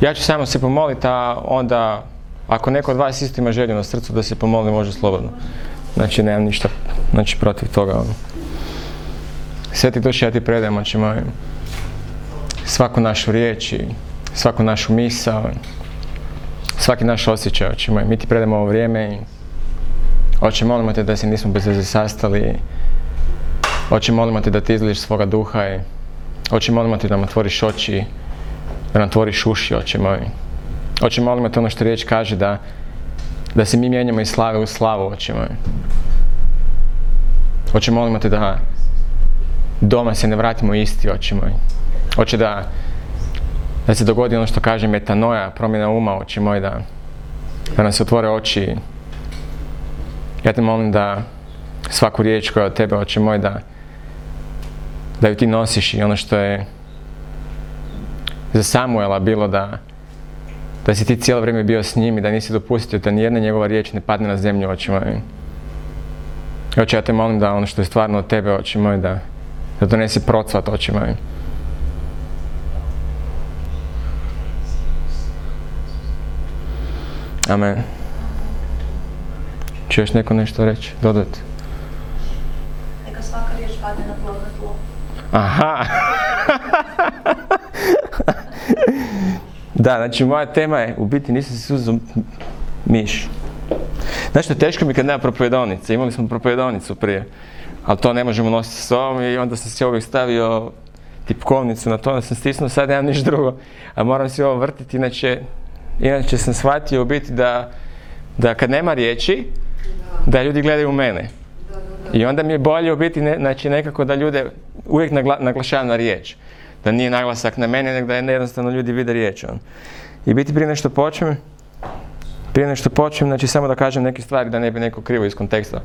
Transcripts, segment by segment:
Ja ću samo se pomoliti, a onda ako neko od vas isto ima želju na srcu da se pomoli, može slobodno. Znači, nemam ništa znači, protiv toga. Ono. Sveti duši, ja ti predajem, moj, svaku našu riječ i svaku našu misao, svaki naš osjećaj, moj. Mi ti predajemo ovo vrijeme i oče, molimo te da se nismo bez veze sastali. Oče, molimo te da ti izliješ svoga duha i oče, molimo te da nam otvoriš oči, da nam otvoriš uši, oče moj. Oče, molimo te ono što riječ kaže da, da se mi mijenjamo iz slave u slavu, oče moj. Oče, molimo te da doma se ne vratimo isti, oče moj. Oče, da, da se dogodi ono što kaže metanoja, promjena uma, oče moj, da, da nam se otvore oči. Ja te molim da svaku riječ koja je od tebe, oče moj, da, da ju ti nosiš i ono što je za Samuela bilo da, da si ti cijelo vrijeme bio s njim i da nisi dopustio da nijedna njegova riječ ne padne na zemlju, oči moj. Oče, ja te molim da ono što je stvarno od tebe, oči moj, da, da donesi procvat, oči moj. Amen. Će još neko nešto reći, dodati? Neka svaka riječ padne na plodno tlo. Aha. Da, znači moja tema je, u biti nisam se suzao miš. Znaš što, teško mi kad nema propovedonice, imali smo propovedonicu prije, ali to ne možemo nositi s sobom i onda sam si uvijek stavio tipkovnicu na to, da sam stisnuo, sad nemam ništa drugo, a moram si ovo vrtiti, inače, inače sam shvatio u biti da, da kad nema riječi, da ljudi gledaju u mene. I onda mi je bolje u biti, znači nekako da ljude uvijek nagla, naglašavam na riječ. Da nije naglasak na mene, nego da je jednostavno ljudi vide riječ. On. I biti prije nešto počnem, prije nešto počnem, znači samo da kažem neke stvari da ne bi neko krivo iz konteksta.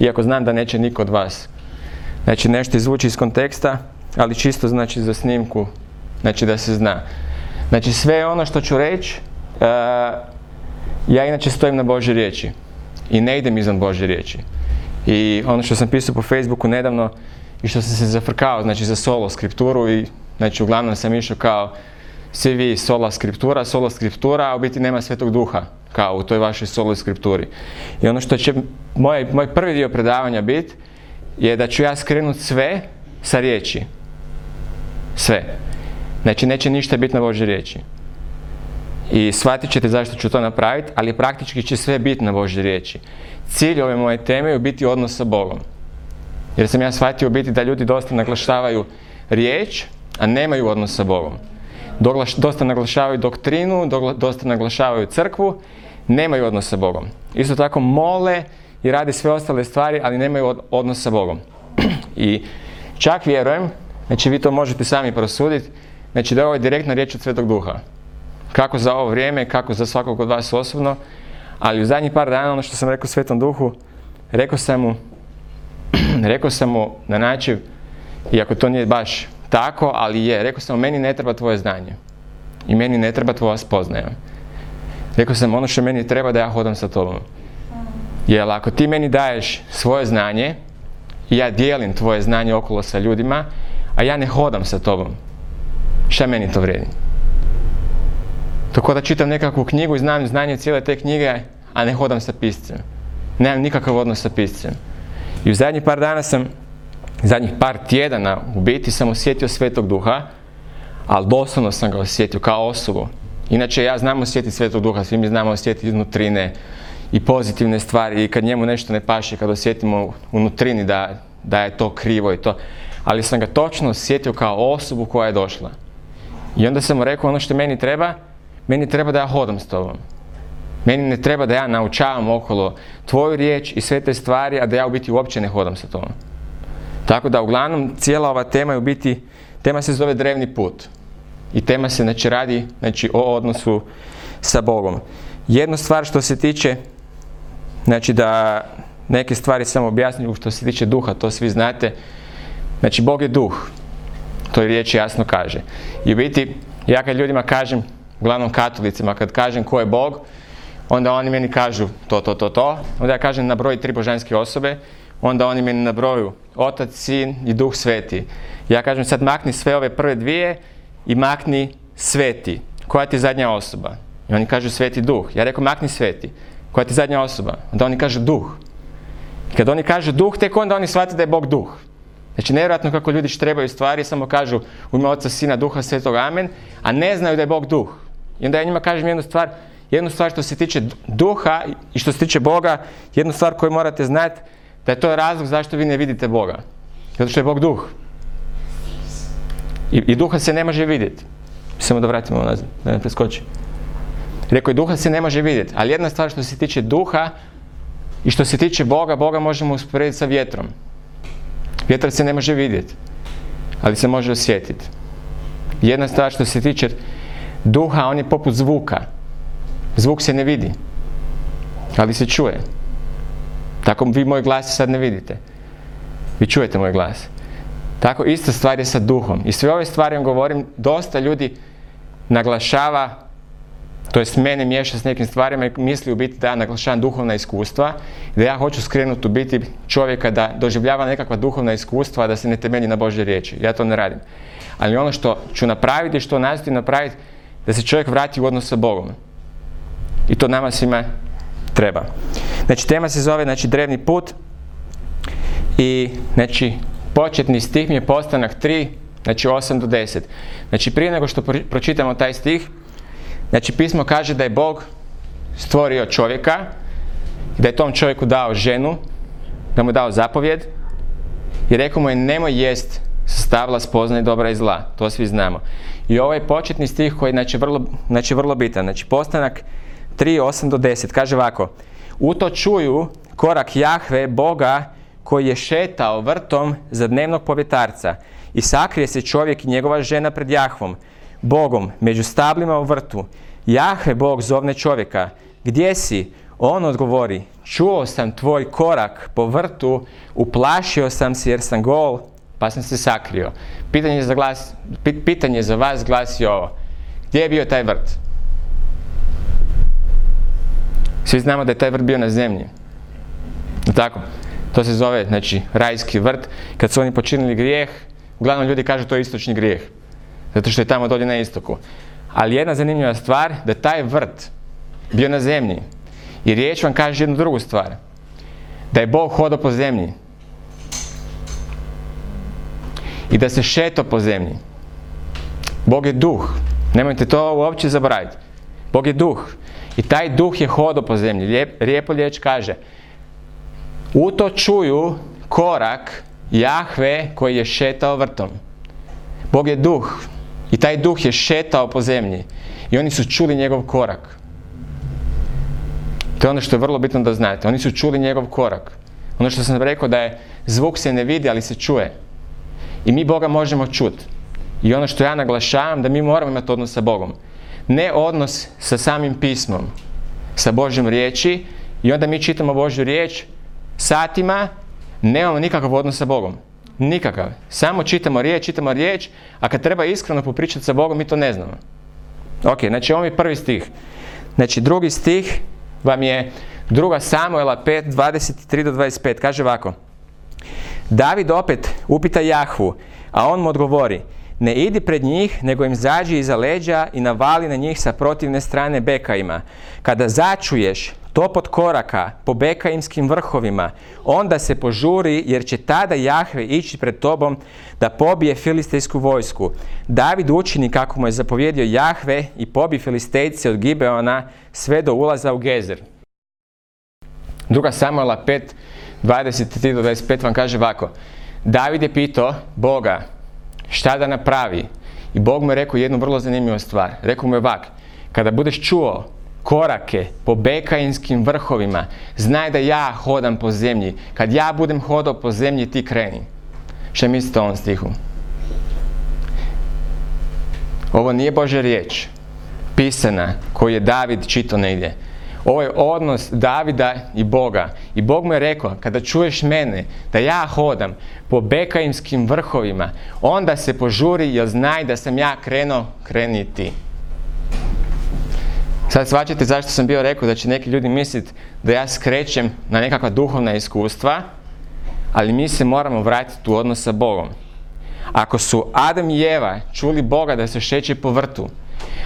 Iako znam da neće niko od vas. Znači nešto izvući iz konteksta, ali čisto znači za snimku, znači da se zna. Znači sve ono što ću reći, uh, ja inače stojim na Božje riječi i ne idem izvan Božje riječi. I ono što sam pisao po Facebooku nedavno i što sam se zafrkao, znači za solo skripturu i znači uglavnom sam išao kao svi vi sola skriptura, solo skriptura, a u biti nema svetog duha kao u toj vašoj solo skripturi. I ono što će moj, moj prvi dio predavanja biti je da ću ja skrenut sve sa riječi. Sve. Znači neće ništa biti na Božje riječi. I shvatit ćete zašto ću to napraviti, ali praktički će sve biti na Božje riječi. Cilj ove moje teme je biti odnos sa Bogom. Jer sam ja shvatio biti da ljudi dosta naglašavaju riječ, a nemaju odnos sa Bogom. Dosta naglašavaju doktrinu, dosta naglašavaju crkvu, nemaju odnos sa Bogom. Isto tako mole i radi sve ostale stvari, ali nemaju odnos sa Bogom. I čak vjerujem, znači vi to možete sami prosuditi, znači da je ovo direktna riječ od Svetog Duha. Kako za ovo vrijeme, kako za svakog od vas osobno, ali u zadnjih par dana ono što sam rekao Svetom Duhu, rekao sam mu, rekao sam mu na način, iako to nije baš tako, ali je, rekao sam meni ne treba tvoje znanje. I meni ne treba tvoja spoznaja. Rekao sam, ono što meni treba da ja hodam sa tobom. Jer ako ti meni daješ svoje znanje, ja dijelim tvoje znanje okolo sa ljudima, a ja ne hodam sa tobom, šta meni to vredi? Tako da čitam nekakvu knjigu i znam znanje cijele te knjige, a ne hodam sa piscem. Nemam nikakav odnos sa piscem. I u zadnjih par dana sam, zadnjih par tjedana u biti sam osjetio svetog duha, ali doslovno sam ga osjetio kao osobu. Inače ja znam osjetiti svetog duha, svi mi znamo osjetiti iznutrine i pozitivne stvari i kad njemu nešto ne paše, kad osjetimo unutrini da, da je to krivo i to. Ali sam ga točno osjetio kao osobu koja je došla. I onda sam mu rekao ono što meni treba, meni treba da ja hodam s tobom. Meni ne treba da ja naučavam okolo tvoju riječ i sve te stvari, a da ja u biti uopće ne hodam sa tobom. Tako da uglavnom cijela ova tema je u biti, tema se zove drevni put. I tema se znači radi znači, o odnosu sa Bogom. Jedna stvar što se tiče, znači da neke stvari samo objasnim što se tiče duha, to svi znate. Znači Bog je duh. To je riječ jasno kaže. I u biti, ja kad ljudima kažem, uglavnom katolicima, kad kažem ko je Bog, onda oni meni kažu to, to, to, to. Onda ja kažem na broj tri božanske osobe, onda oni meni na broju Otac, Sin i Duh Sveti. Ja kažem sad makni sve ove prve dvije i makni Sveti. koja ti je zadnja osoba? I oni kažu sveti duh. Ja rekao, makni sveti. Koja ti je zadnja osoba? Onda oni kažu duh. I kad oni kažu duh, tek onda oni shvate da je Bog duh. Znači, nevjerojatno kako ljudi trebaju stvari, samo kažu u ime Oca, Sina, Duha, Svetog, Amen, a ne znaju da je Bog duh. I onda ja njima kažem jednu stvar, jednu stvar što se tiče duha i što se tiče Boga, jednu stvar koju morate znati, da je to razlog zašto vi ne vidite Boga. Zato što je Bog duh. I, duha se ne može vidjeti. Samo da vratimo nazad, da ne preskoči. Rekao je duha se ne može vidjeti, ali jedna stvar što se tiče duha i što se tiče Boga, Boga možemo usporediti sa vjetrom. Vjetar se ne može vidjeti, ali se može osjetiti. Jedna stvar što se tiče duha, on je poput zvuka. Zvuk se ne vidi, ali se čuje. Tako vi moj glas sad ne vidite. Vi čujete moj glas. Tako ista stvar je sa duhom. I sve ove stvari vam govorim, dosta ljudi naglašava, to jest mene miješa s nekim stvarima i misli u biti da ja naglašavam duhovna iskustva, da ja hoću skrenuti u biti čovjeka da doživljava nekakva duhovna iskustva, da se ne temelji na Božje riječi. Ja to ne radim. Ali ono što ću napraviti i što nastojim napraviti, da se čovjek vrati u odnos sa Bogom. I to nama svima treba. Znači, tema se zove znači, drevni put i znači, početni stih mi je postanak 3, znači 8 do 10. Znači, prije nego što pročitamo taj stih, znači, pismo kaže da je Bog stvorio čovjeka, da je tom čovjeku dao ženu, da mu je dao zapovjed i rekao mu je nemoj jest stavila spoznaje dobra i zla. To svi znamo. I ovaj početni stih koji je znači, vrlo, znači, vrlo bitan. Znači, postanak 3, 8 do 10. Kaže ovako. U to čuju korak Jahve, Boga, koji je šetao vrtom za dnevnog povjetarca i sakrije se čovjek i njegova žena pred Jahvom, Bogom, među stablima u vrtu. Jahve Bog zovne čovjeka, gdje si? On odgovori, čuo sam tvoj korak po vrtu, uplašio sam se jer sam gol, pa sam se sakrio. Pitanje za, glas, pitanje za vas glasi ovo. Gdje je bio taj vrt? Svi znamo da je taj vrt bio na zemlji. Tako? To se zove, znači, rajski vrt. Kad su oni počinili grijeh, uglavnom ljudi kažu to je istočni grijeh. Zato što je tamo dolje na istoku. Ali jedna zanimljiva stvar, da taj vrt bio na zemlji. I riječ vam kaže jednu drugu stvar. Da je Bog hodao po zemlji. I da se šeto po zemlji. Bog je duh. Nemojte to uopće zaboraviti. Bog je duh. I taj duh je hodao po zemlji. Lijep, lijepo kaže. U to čuju korak Jahve koji je šetao vrtom. Bog je duh. I taj duh je šetao po zemlji. I oni su čuli njegov korak. To je ono što je vrlo bitno da znate. Oni su čuli njegov korak. Ono što sam rekao da je zvuk se ne vidi, ali se čuje. I mi Boga možemo čuti. I ono što ja naglašavam, da mi moramo imati odnos sa Bogom. Ne odnos sa samim pismom, sa Božjom riječi i onda mi čitamo Božju riječ satima, nemamo nikakav odnos sa Bogom. Nikakav. Samo čitamo riječ, čitamo riječ, a kad treba iskreno popričati sa Bogom, mi to ne znamo. Ok, znači ovo je prvi stih. Znači drugi stih vam je druga Samuela 5, 23 do 25. Kaže ovako. David opet upita Jahvu, a on mu odgovori, ne idi pred njih, nego im zađi iza leđa i navali na njih sa protivne strane bekajima. Kada začuješ topot koraka po bekajimskim vrhovima, onda se požuri jer će tada Jahve ići pred tobom da pobije filistejsku vojsku. David učini kako mu je zapovjedio Jahve i pobi filistejce od Gibeona sve do ulaza u Gezer. Druga Samuela 5, 23 do 25 vam kaže ovako. David je pitao Boga šta da napravi. I Bog mu je rekao jednu vrlo zanimljivu stvar. Rekao mu je ovak. Kada budeš čuo korake po bekajinskim vrhovima, znaj da ja hodam po zemlji. Kad ja budem hodao po zemlji, ti kreni. Šta mislite o ovom stihu? Ovo nije Božja riječ, pisana, koju je David čito negdje. Ovo je odnos Davida i Boga. I Bog mu je rekao, kada čuješ mene, da ja hodam po bekajimskim vrhovima, onda se požuri jer znaj da sam ja krenuo, kreni ti. Sad svačate zašto sam bio rekao da će neki ljudi misliti da ja skrećem na nekakva duhovna iskustva, ali mi se moramo vratiti u odnos sa Bogom. Ako su Adam i Eva čuli Boga da se šeće po vrtu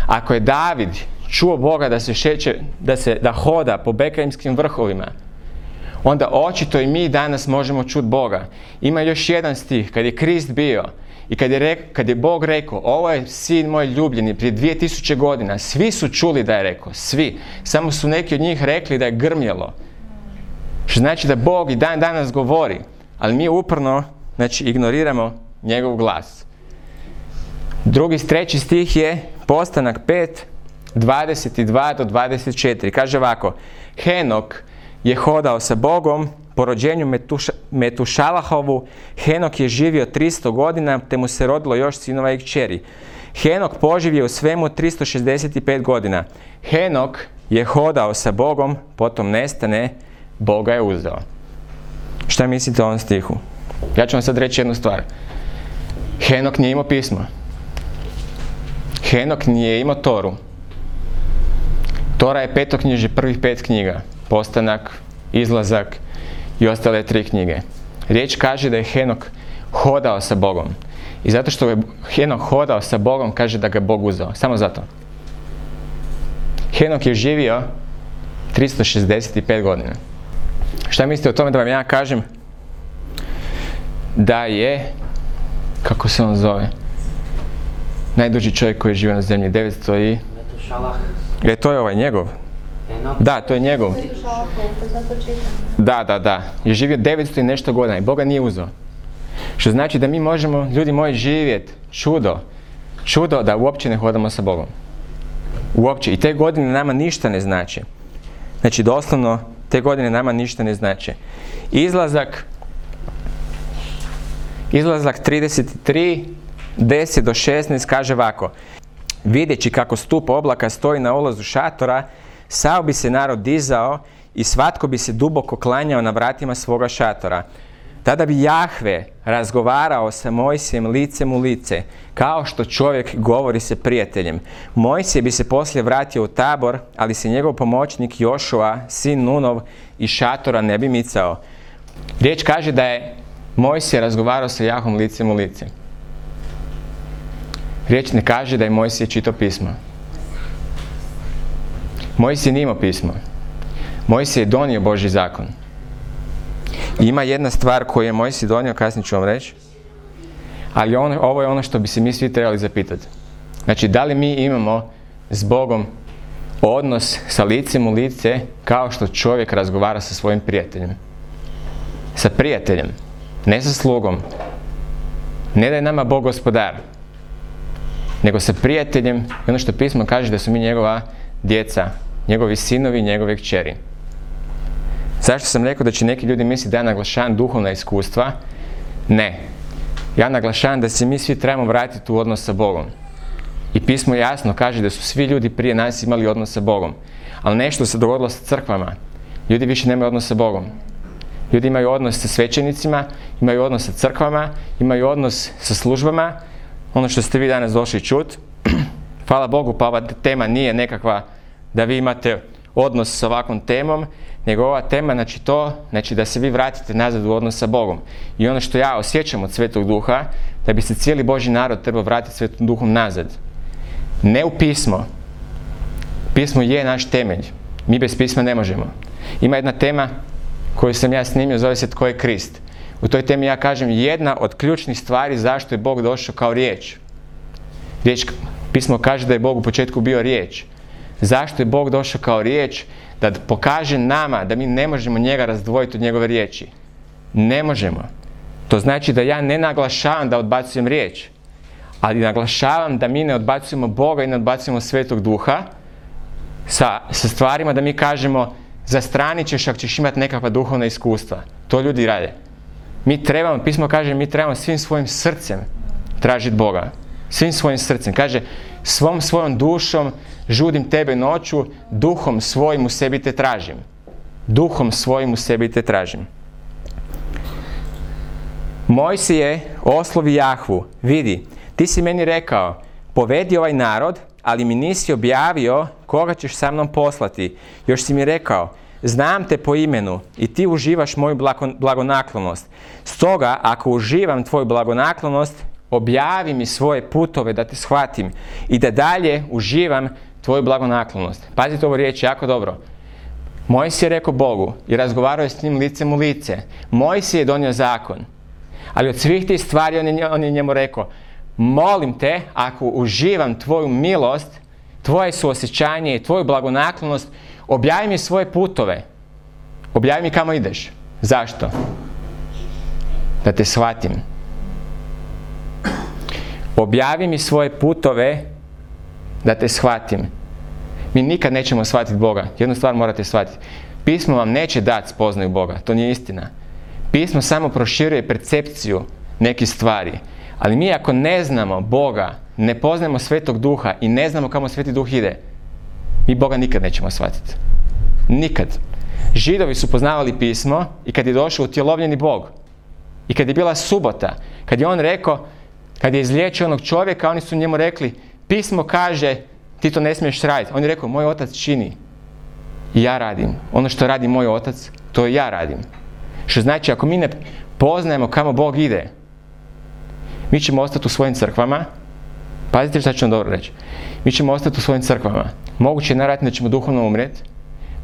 Ako je David čuo Boga da se šeće, da se da hoda po Bekajimskim vrhovima, onda očito i mi danas možemo čuti Boga. Ima još jedan stih, kad je Krist bio i kad je, rek, kad je Bog rekao, ovo je sin moj ljubljeni prije 2000 godina, svi su čuli da je rekao, svi. Samo su neki od njih rekli da je grmjelo. Što znači da Bog i dan danas govori, ali mi uporno znači, ignoriramo njegov glas. Drugi, treći stih je postanak 5, 22 do 24. Kaže ovako, Henok je hodao sa Bogom, po rođenju Metuša, Metušalahovu, Henok je živio 300 godina, te mu se rodilo još sinova i kćeri. Henok poživio u svemu 365 godina. Henok je hodao sa Bogom, potom nestane, Boga je uzeo. Šta mislite o ovom stihu? Ja ću vam sad reći jednu stvar. Henok nije imao pismo. Henok nije imao Toru. Tora je petoknjiže prvih pet knjiga. Postanak, izlazak i ostale tri knjige. Riječ kaže da je Henok hodao sa Bogom. I zato što je Henok hodao sa Bogom, kaže da ga je Bog uzeo. Samo zato. Henok je živio 365 godina. Šta mislite o tome da vam ja kažem da je, kako se on zove, najduži čovjek koji je živio na zemlji, 900 i... E, to je ovaj njegov. Da, to je njegov. Da, da, da. Je živio 900 i nešto godina i Boga nije uzeo. Što znači da mi možemo, ljudi moji, živjeti čudo. Čudo da uopće ne hodamo sa Bogom. Uopće. I te godine nama ništa ne znači. Znači, doslovno, te godine nama ništa ne znači. Izlazak, izlazak 33, 10 do 16 kaže ovako. Videći kako stup oblaka stoji na ulazu šatora, sao bi se narod dizao i svatko bi se duboko klanjao na vratima svoga šatora. Tada bi Jahve razgovarao sa Mojsijem licem u lice, kao što čovjek govori sa prijateljem. Mojsije bi se poslije vratio u tabor, ali se njegov pomoćnik Jošua, sin Nunov, iz šatora ne bi micao. Riječ kaže da je Mojsije razgovarao sa Jahom licem u lice. Riječ ne kaže da je Mojsije čitao pismo. Mojsije nije imao pismo. Mojsije je donio Boži zakon. I ima jedna stvar koju je Mojsije donio, kasnije ću vam reći. Ali on, ovo je ono što bi se mi svi trebali zapitati. Znači, da li mi imamo s Bogom odnos sa licem u lice kao što čovjek razgovara sa svojim prijateljem? Sa prijateljem, ne sa slugom. Ne da je nama Bog gospodar, nego sa prijateljem i ono što pismo kaže da su mi njegova djeca, njegovi sinovi, njegove kćeri. Zašto sam rekao da će neki ljudi misliti da ja naglašavam duhovna iskustva? Ne. Ja naglašavam da se mi svi trebamo vratiti u odnos sa Bogom. I pismo jasno kaže da su svi ljudi prije nas imali odnos sa Bogom. Ali nešto se dogodilo sa crkvama. Ljudi više nemaju odnos sa Bogom. Ljudi imaju odnos sa svećenicima, imaju odnos sa crkvama, imaju odnos sa službama. Ono što ste vi danas došli čut, hvala Bogu pa ova tema nije nekakva da vi imate odnos sa ovakvom temom, nego ova tema, znači to, znači da se vi vratite nazad u odnos sa Bogom. I ono što ja osjećam od Svetog Duha, da bi se cijeli Boži narod trebao vratiti Svetom Duhom nazad. Ne u pismo. Pismo je naš temelj. Mi bez pisma ne možemo. Ima jedna tema koju sam ja snimio, zove se Tko je Krist. U toj temi ja kažem jedna od ključnih stvari zašto je Bog došao kao riječ. Riječ, pismo kaže da je Bog u početku bio riječ. Zašto je Bog došao kao riječ? Da pokaže nama da mi ne možemo njega razdvojiti od njegove riječi. Ne možemo. To znači da ja ne naglašavam da odbacujem riječ, ali naglašavam da mi ne odbacujemo Boga i ne odbacujemo Svetog Duha sa, sa stvarima da mi kažemo zastranit ćeš ako ćeš imati nekakva duhovna iskustva. To ljudi rade. Mi trebamo, pismo kaže, mi trebamo svim svojim srcem tražiti Boga. Svim svojim srcem. Kaže, svom svojom dušom žudim tebe noću, duhom svojim u sebi te tražim. Duhom svojim u sebi te tražim. Mojsije oslovi Jahvu, vidi, ti si meni rekao, povedi ovaj narod, ali mi nisi objavio koga ćeš sa mnom poslati. Još si mi rekao, znam te po imenu i ti uživaš moju blago- blagonaklonost. Stoga, ako uživam tvoju blagonaklonost, objavi mi svoje putove da te shvatim i da dalje uživam tvoju blagonaklonost. Pazite ovo riječ jako dobro. Mojsije je rekao Bogu i razgovarao je s njim licem u lice. Mojsije je donio zakon. Ali od svih tih stvari on je, on je njemu rekao, molim te, ako uživam tvoju milost, tvoje suosjećanje i tvoju blagonaklonost, objavi mi svoje putove. Objavi mi kamo ideš. Zašto? Da te shvatim. Objavi mi svoje putove da te shvatim. Mi nikad nećemo shvatiti Boga. Jednu stvar morate shvatiti. Pismo vam neće dati spoznaju Boga. To nije istina. Pismo samo proširuje percepciju nekih stvari. Ali mi ako ne znamo Boga, ne poznajemo Svetog Duha i ne znamo kamo Sveti Duh ide, mi Boga nikad nećemo shvatiti. Nikad. Židovi su poznavali pismo i kad je došao utjelovljeni Bog i kad je bila subota, kad je on rekao, kad je izliječio onog čovjeka, oni su njemu rekli, pismo kaže, ti to ne smiješ raditi. On je rekao, moj otac čini i ja radim. Ono što radi moj otac, to ja radim. Što znači, ako mi ne poznajemo kamo Bog ide, mi ćemo ostati u svojim crkvama, pazite što ću vam dobro reći, mi ćemo ostati u svojim crkvama. Moguće je najvjerojatnije da ćemo duhovno umrijeti,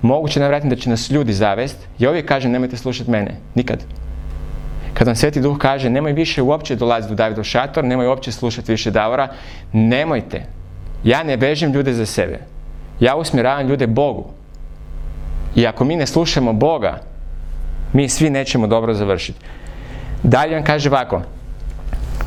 moguće je najvjerojatnije da će nas ljudi zavest. Ja uvijek kažem nemojte slušati mene, nikad. Kad vam Sveti Duh kaže nemoj više uopće dolaziti u Davidov šator, nemoj uopće slušati više Davora, nemojte. Ja ne bežim ljude za sebe. Ja usmjeravam ljude Bogu. I ako mi ne slušamo Boga, mi svi nećemo dobro završiti. Dalje vam kaže ovako,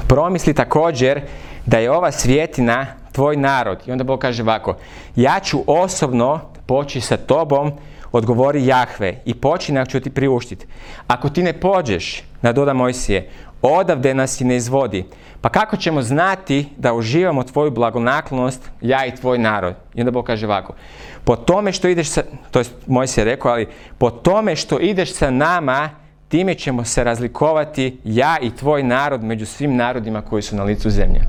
promisli također da je ova svjetina tvoj narod. I onda Bog kaže ovako, ja ću osobno poći sa tobom, odgovori Jahve, i počinak ću ti priuštiti. Ako ti ne pođeš, nadoda Mojsije, odavde nas i ne izvodi, pa kako ćemo znati da uživamo tvoju blagonaklonost, ja i tvoj narod? I onda Bog kaže ovako, po tome što ideš sa, to je Mojsije je rekao, ali po tome što ideš sa nama, time ćemo se razlikovati ja i tvoj narod među svim narodima koji su na licu zemlje.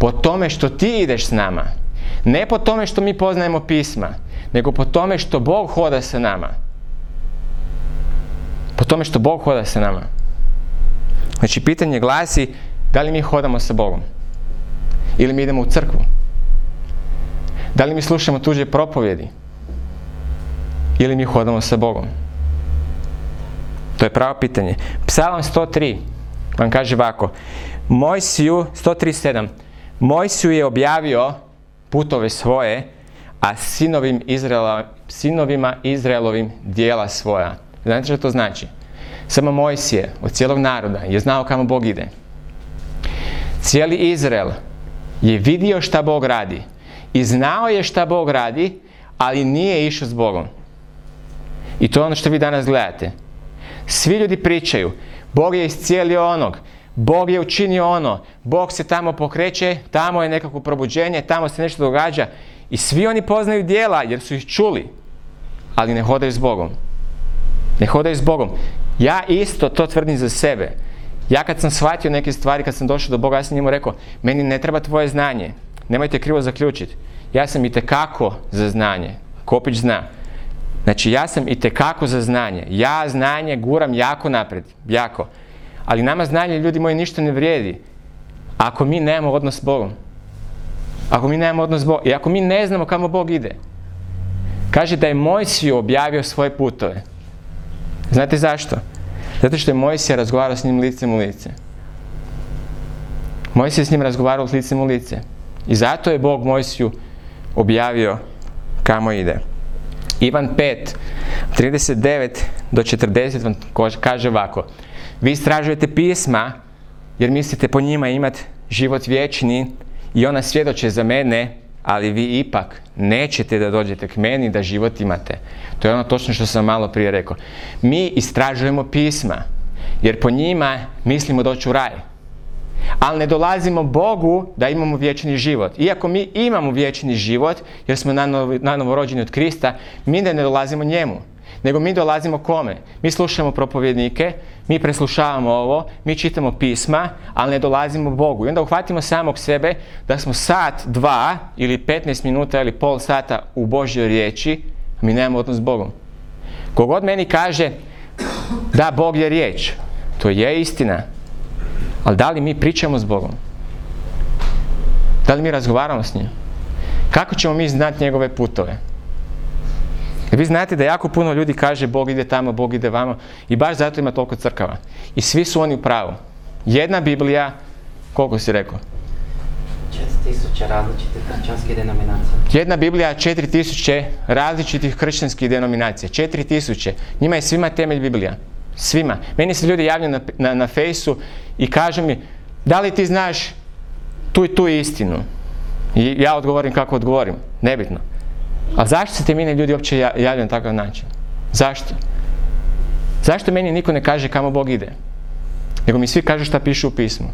Po tome što ti ideš s nama. Ne po tome što mi poznajemo pisma, nego po tome što Bog hoda sa nama. Po tome što Bog hoda sa nama. Znači, pitanje glasi, da li mi hodamo sa Bogom? Ili mi idemo u crkvu? Da li mi slušamo tuđe propovjedi? Ili mi hodamo sa Bogom? To je pravo pitanje. Psalam 103 vam kaže ovako. Mojsiju, 137. Mojsiju je objavio putove svoje, a sinovim Izraela, sinovima Izraelovim dijela svoja. Znate što to znači? Samo Mojsije od cijelog naroda je znao kamo Bog ide. Cijeli Izrael je vidio šta Bog radi i znao je šta Bog radi, ali nije išao s Bogom. I to je ono što vi danas gledate. Svi ljudi pričaju, Bog je iscijelio onog, Bog je učinio ono, Bog se tamo pokreće, tamo je nekako probuđenje, tamo se nešto događa. I svi oni poznaju dijela jer su ih čuli, ali ne hodaju s Bogom. Ne hodaju s Bogom. Ja isto to tvrdim za sebe. Ja kad sam shvatio neke stvari, kad sam došao do Boga, ja sam njemu rekao, meni ne treba tvoje znanje. Nemojte krivo zaključiti. Ja sam i tekako za znanje. Kopić zna. Znači ja sam i tekako za znanje. Ja znanje guram jako naprijed. Jako. Ali nama znanje, ljudi moji, ništa ne vrijedi. Ako mi nemamo odnos s Bogom. Ako mi nemamo odnos s Bogom. I ako mi ne znamo kamo Bog ide. Kaže da je Mojsiju objavio svoje putove. Znate zašto? Zato što je Mojsija razgovarao s njim licem u lice. Mojsija je s njim razgovarao s licem u lice. I zato je Bog Mojsiju objavio kamo ide. Ivan 5, 39 do 40 vam kaže ovako. Vi istražujete pisma jer mislite po njima imati život vječni i ona svjedoče za mene, ali vi ipak nećete da dođete k meni da život imate. To je ono točno što sam malo prije rekao. Mi istražujemo pisma jer po njima mislimo doći u raj. Ali ne dolazimo Bogu da imamo vječni život. Iako mi imamo vječni život, jer smo nanovo rođeni od Krista, mi ne dolazimo njemu. Nego mi dolazimo kome? Mi slušamo propovjednike, mi preslušavamo ovo, mi čitamo pisma, ali ne dolazimo Bogu. I onda uhvatimo samog sebe da smo sat, dva ili 15 minuta ili pol sata u Božjoj riječi, a mi nemamo odnos s Bogom. Kogod meni kaže da Bog je riječ, to je istina. Ali da li mi pričamo s Bogom? Da li mi razgovaramo s njim? Kako ćemo mi znati njegove putove? Jer vi znate da jako puno ljudi kaže Bog ide tamo, Bog ide vamo i baš zato ima toliko crkava. I svi su oni u pravu. Jedna Biblija, koliko si rekao? 4000 različitih kršćanskih denominacija. Jedna Biblija, 4000 različitih kršćanskih denominacija. 4000. Njima je svima temelj Biblija. Svima. Meni se ljudi javljaju na, na, na fejsu i kažu mi, da li ti znaš tu i tu istinu? I ja odgovorim kako odgovorim. Nebitno. Ali zašto se te mene ljudi uopće ja- javljaju na takav način? Zašto? Zašto meni niko ne kaže kamo Bog ide? Nego mi svi kažu šta piše u pismu.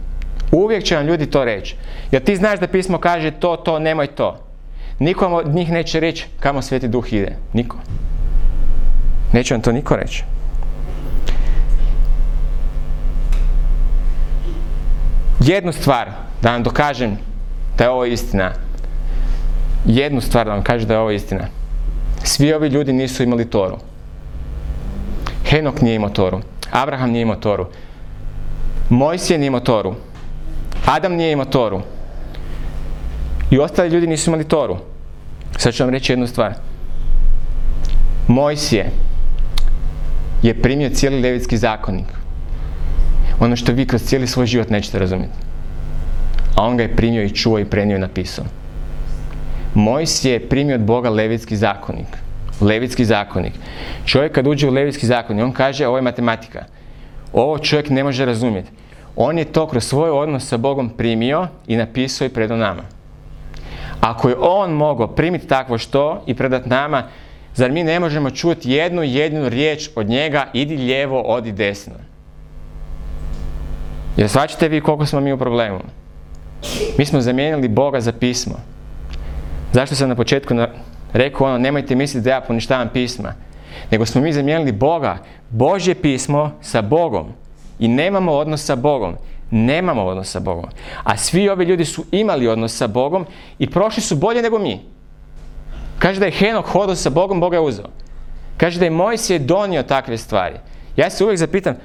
Uvijek će vam ljudi to reći. Jer ti znaš da pismo kaže to, to, nemoj to. Nikom od njih neće reći kamo Sveti Duh ide. Niko. Neće vam to niko reći. Jednu stvar da vam dokažem da je ovo istina. Jednu stvar da vam kažem da je ovo istina. Svi ovi ljudi nisu imali Toru. Henok nije imao Toru. Abraham nije imao Toru. Mojsije nije imao Toru. Adam nije imao Toru. I ostali ljudi nisu imali Toru. Sad ću vam reći jednu stvar. Mojsije je primio cijeli levitski zakonik. Ono što vi kroz cijeli svoj život nećete razumjeti. A on ga je primio i čuo i prenio i napisao. Mojsije je primio od Boga levitski zakonik. Levitski zakonik. Čovjek kad uđe u levitski zakonik, on kaže ovo je matematika. Ovo čovjek ne može razumjeti. On je to kroz svoj odnos sa Bogom primio i napisao i predao nama. Ako je on mogao primiti takvo što i predat nama, zar mi ne možemo čuti jednu jedinu riječ od njega, idi lijevo, odi desno. Jer shvaćate vi koliko smo mi u problemu? Mi smo zamijenili Boga za pismo. Zašto sam na početku na- rekao ono, nemojte misliti da ja poništavam pisma. Nego smo mi zamijenili Boga, Božje pismo sa Bogom. I nemamo odnos sa Bogom. Nemamo odnos sa Bogom. A svi ovi ljudi su imali odnos sa Bogom i prošli su bolje nego mi. Kaže da je Henok hodao sa Bogom, Boga je uzeo. Kaže da je Mojsije donio takve stvari. Ja se uvijek zapitam,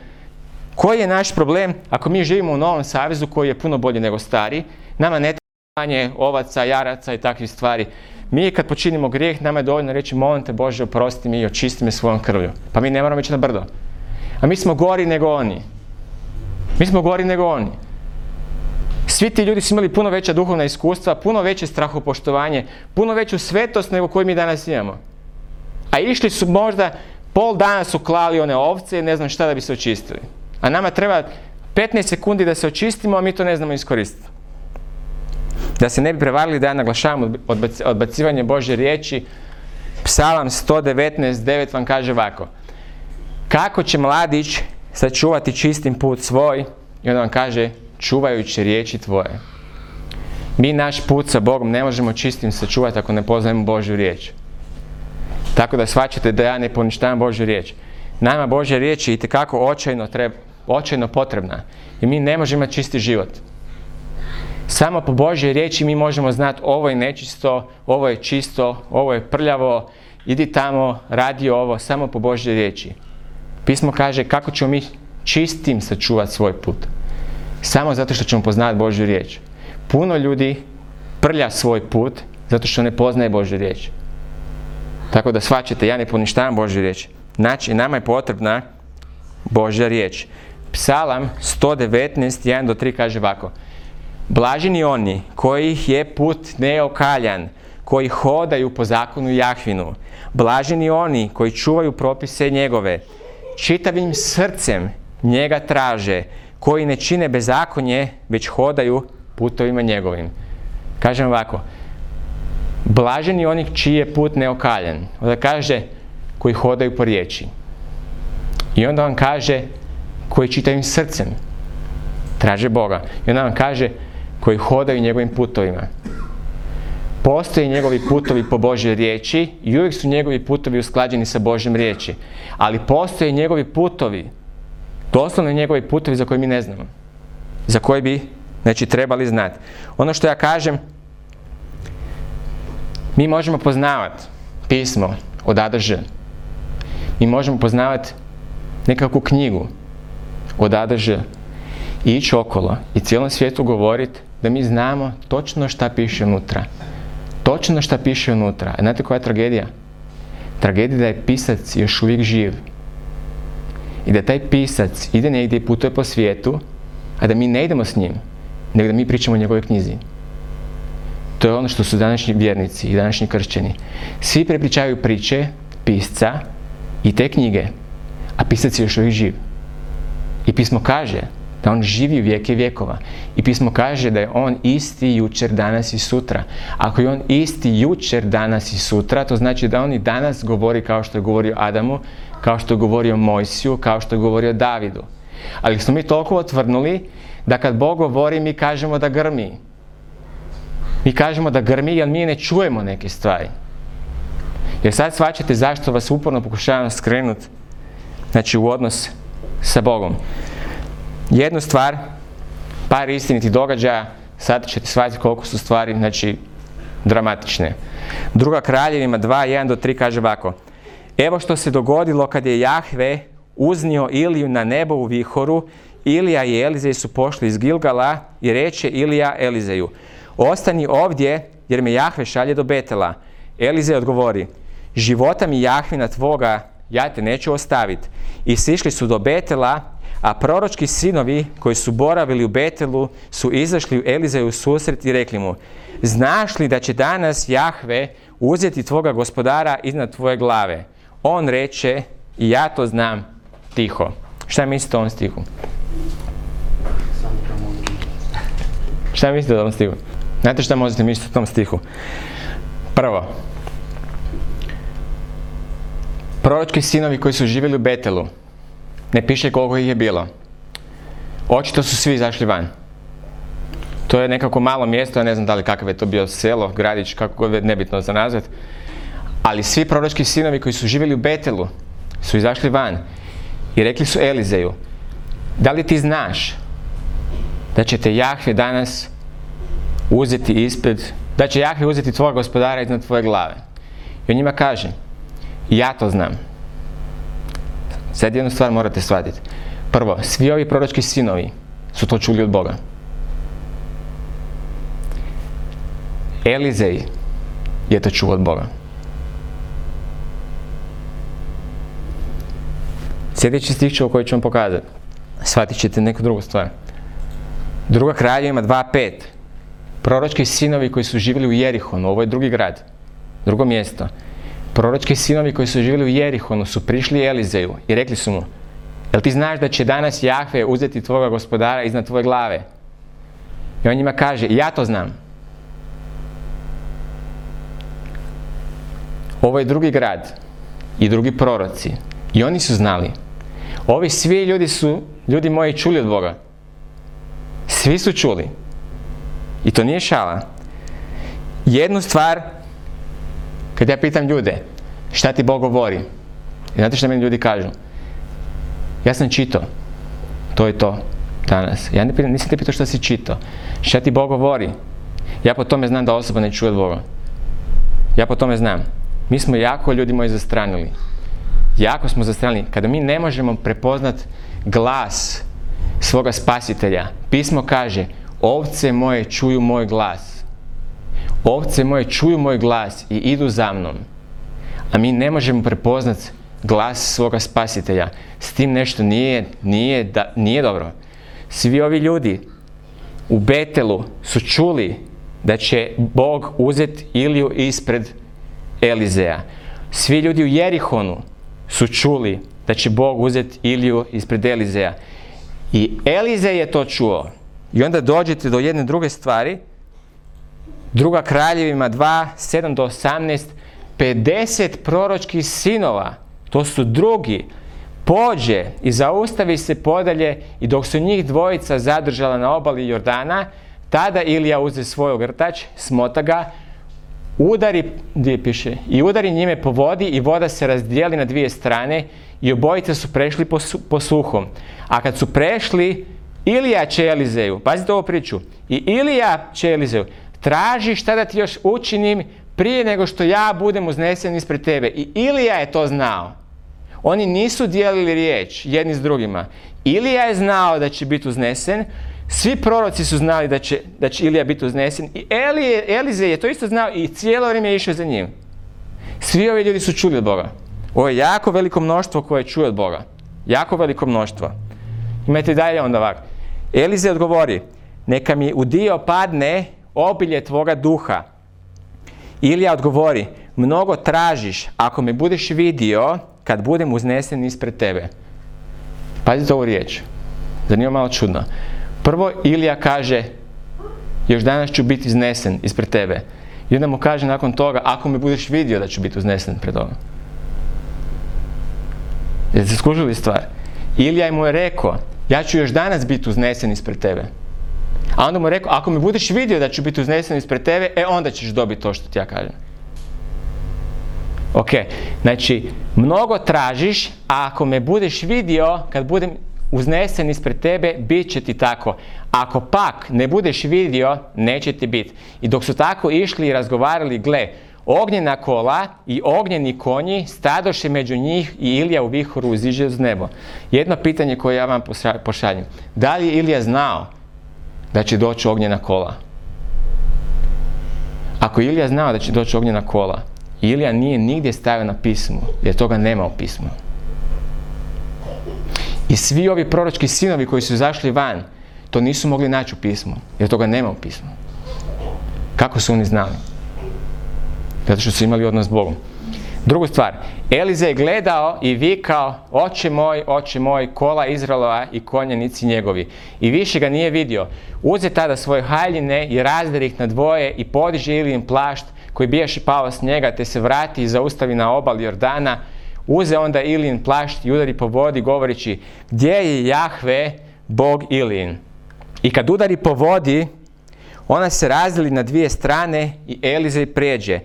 koji je naš problem ako mi živimo u Novom Savezu koji je puno bolji nego stari, nama ne manje ovaca, jaraca i takvih stvari. Mi kad počinimo grijeh, nama je dovoljno reći molim te Bože oprosti mi i očisti me svojom krvlju. Pa mi ne moramo ići na brdo. A mi smo gori nego oni. Mi smo gori nego oni. Svi ti ljudi su imali puno veća duhovna iskustva, puno veće strahopoštovanje, puno veću svetost nego koju mi danas imamo. A išli su možda, pol dana su klali one ovce i ne znam šta da bi se očistili. A nama treba 15 sekundi da se očistimo, a mi to ne znamo iskoristiti. Da se ne bi prevarili da ja naglašavam odbac- odbacivanje Bože riječi, Psalam 119.9 vam kaže ovako. Kako će mladić sačuvati čistim put svoj? I onda vam kaže, čuvajući riječi tvoje. Mi naš put sa Bogom ne možemo čistim sačuvati ako ne poznajemo Božju riječ. Tako da shvaćate da ja ne poništavam Božju riječ. Nama Božja riječ je itekako očajno, treba, očajno potrebna. I mi ne možemo imati čisti život. Samo po Božjoj riječi mi možemo znati ovo je nečisto, ovo je čisto, ovo je prljavo, idi tamo, radi ovo, samo po Božjoj riječi. Pismo kaže kako ćemo mi čistim sačuvati svoj put. Samo zato što ćemo poznati Božju riječ. Puno ljudi prlja svoj put zato što ne poznaje Božju riječ. Tako da shvaćate, ja ne poništavam Božju riječ. Znači, nama je potrebna Božja riječ. Psalam 119, 1 do 3 kaže ovako. Blaženi oni kojih je put neokaljan, koji hodaju po zakonu Jahvinu. Blaženi oni koji čuvaju propise njegove, čitavim srcem njega traže, koji ne čine bezakonje, već hodaju putovima njegovim. Kažem ovako, blaženi oni čiji je put neokaljan. Onda kaže, koji hodaju po riječi. I onda vam kaže, koji čitavim srcem traže Boga. I onda vam kaže, koji hodaju njegovim putovima. Postoje njegovi putovi po Božjoj riječi i uvijek su njegovi putovi usklađeni sa Božjom riječi. Ali postoje njegovi putovi, doslovno njegovi putovi za koje mi ne znamo. Za koje bi, znači, trebali znati. Ono što ja kažem, mi možemo poznavati pismo od A do Ž. Mi možemo poznavati nekakvu knjigu od A do Ž. I ići okolo i cijelom svijetu govoriti da mi znamo točno šta piše unutra. Točno šta piše unutra. A znate koja je tragedija? Tragedija da je pisac još uvijek živ. I da taj pisac ide negdje i putuje po svijetu, a da mi ne idemo s njim, nego da mi pričamo o njegovoj knjizi. To je ono što su današnji vjernici i današnji kršćani. Svi prepričavaju priče pisca i te knjige, a pisac je još uvijek živ. I pismo kaže da on živi vijeke vjekova. I pismo kaže da je on isti jučer, danas i sutra. Ako je on isti jučer, danas i sutra, to znači da on i danas govori kao što je govorio Adamu, kao što je govorio Mojsiju, kao što je govorio Davidu. Ali smo mi toliko otvrnuli da kad Bog govori mi kažemo da grmi. Mi kažemo da grmi jer mi ne čujemo neke stvari. Jer sad svačate zašto vas uporno pokušavam skrenuti znači u odnos sa Bogom. Jednu stvar, par istinitih događaja, sad ćete shvatiti koliko su stvari, znači, dramatične. Druga kraljevima 2, 1 do 3 kaže ovako. Evo što se dogodilo kad je Jahve uznio Iliju na nebo u vihoru, Ilija i Elizej su pošli iz Gilgala i reče Ilija Elizeju, ostani ovdje jer me Jahve šalje do Betela. Elizej odgovori, života mi Jahvina tvoga, ja te neću ostaviti. I sišli su do Betela, a proročki sinovi koji su boravili u Betelu su izašli u Elizeju u susret i rekli mu, znaš li da će danas Jahve uzeti tvoga gospodara iznad tvoje glave? On reče, i ja to znam, tiho. Šta mislite o ovom stihu? Šta mislite o ovom stihu? Znate šta možete misliti o tom stihu? Prvo, proročki sinovi koji su živjeli u Betelu, ne piše koliko ih je bilo. Očito su svi izašli van. To je nekako malo mjesto, ja ne znam da li kakav je to bio selo, gradić, kako god je nebitno za nazvat. Ali svi proročki sinovi koji su živjeli u Betelu su izašli van i rekli su Elizeju, da li ti znaš da će te Jahve danas uzeti ispred, da će Jahve uzeti tvoga gospodara iznad tvoje glave. I on njima kaže, ja to znam. Sad jednu stvar morate shvatiti. Prvo, svi ovi proročki sinovi su to čuli od Boga. Elizej je to čuo od Boga. Sljedeći stih ću koji ću vam pokazati. Shvatit ćete neku drugu stvar. Druga kralja ima 2.5. Proročki sinovi koji su živjeli u Jerihonu, ovo je drugi grad, drugo mjesto. Proročki sinovi koji su živjeli u Jerihonu su prišli Elizeju i rekli su mu, jel ti znaš da će danas Jahve uzeti tvoga gospodara iznad tvoje glave? I on njima kaže, ja to znam. Ovo je drugi grad i drugi proroci. I oni su znali. Ovi svi ljudi su, ljudi moji, čuli od Boga. Svi su čuli. I to nije šala. Jednu stvar, kad ja pitam ljude, šta ti Bog govori? Znate što meni ljudi kažu? Ja sam čitao. To je to danas. Ja ne nisam te pitao šta si čitao. Šta ti Bog govori? Ja po tome znam da osoba ne čuje od Boga. Ja po tome znam. Mi smo jako ljudi moji zastranili. Jako smo zastranili. Kada mi ne možemo prepoznat glas svoga spasitelja, pismo kaže, ovce moje čuju moj glas. Ovce moje čuju moj glas i idu za mnom. A mi ne možemo prepoznat glas svoga spasitelja. S tim nešto nije, nije, da, nije dobro. Svi ovi ljudi u Betelu su čuli da će Bog uzeti Iliju ispred Elizeja. Svi ljudi u Jerihonu su čuli da će Bog uzeti Iliju ispred Elizeja. I Elizej je to čuo. I onda dođete do jedne druge stvari. Druga kraljevima 2, 7 do 18, 50 proročkih sinova, to su drugi, pođe i zaustavi se podalje i dok su njih dvojica zadržala na obali Jordana, tada Ilija uze svoj ogrtač, smota ga, udari, gdje piše, i udari njime po vodi i voda se razdijeli na dvije strane i obojice su prešli po, po suhom. A kad su prešli, Ilija će Elizeju, pazite ovu priču, i Ilija će Elizeju, traži šta da ti još učinim prije nego što ja budem uznesen ispred tebe. I Ilija je to znao. Oni nisu dijelili riječ jedni s drugima. Ilija je znao da će biti uznesen, Svi proroci su znali da će, da će Ilija biti uznesen i Elije, Elize je to isto znao i cijelo vrijeme je išao za njim. Svi ovi ljudi su čuli od Boga. Ovo je jako veliko mnoštvo koje čuje od Boga. Jako veliko mnoštvo. Imajte dalje onda ovako. Elize odgovori, neka mi u dio padne obilje tvoga duha. Ilija odgovori, mnogo tražiš ako me budeš vidio kad budem uznesen ispred tebe. Pazite ovu riječ. Zanima malo čudno. Prvo Ilija kaže, još danas ću biti iznesen ispred tebe. I onda mu kaže nakon toga, ako me budeš vidio da ću biti uznesen pred tobom. Jeste skužili stvar? Ilija mu je rekao, ja ću još danas biti uznesen ispred tebe. A onda mu je rekao, ako me budeš vidio da ću biti uznesen ispred tebe, e onda ćeš dobiti to što ti ja kažem. Ok, znači, mnogo tražiš, a ako me budeš vidio, kad budem uznesen ispred tebe, bit će ti tako. Ako pak ne budeš vidio, neće ti biti. I dok su tako išli i razgovarali, gle, ognjena kola i ognjeni konji stadoše među njih i Ilija u vihoru uziže uz nebo. Jedno pitanje koje ja vam pošaljem. Da li je Ilija znao da će doći ognjena kola? Ako Ilija znao da će doći ognjena kola, Ilija nije nigdje stavio na pismu, jer toga nema u pismu. I svi ovi proročki sinovi koji su izašli van, to nisu mogli naći u pismu, jer toga nema u pismu. Kako su oni znali? Zato što su imali odnos s Bogom. Drugu stvar, Elize je gledao i vikao, oče moj, oče moj, kola Izraelova i konjanici njegovi. I više ga nije vidio. Uze tada svoje haljine i razdari ih na dvoje i podiže Ilijin plašt koji bijaše pao s njega, te se vrati i zaustavi na obali Jordana. Uze onda Ilijin plašt i udari po vodi govoreći, gdje je Jahve, Bog Ilijin? I kad udari po vodi, ona se razdeli na dvije strane i Elizej pređe.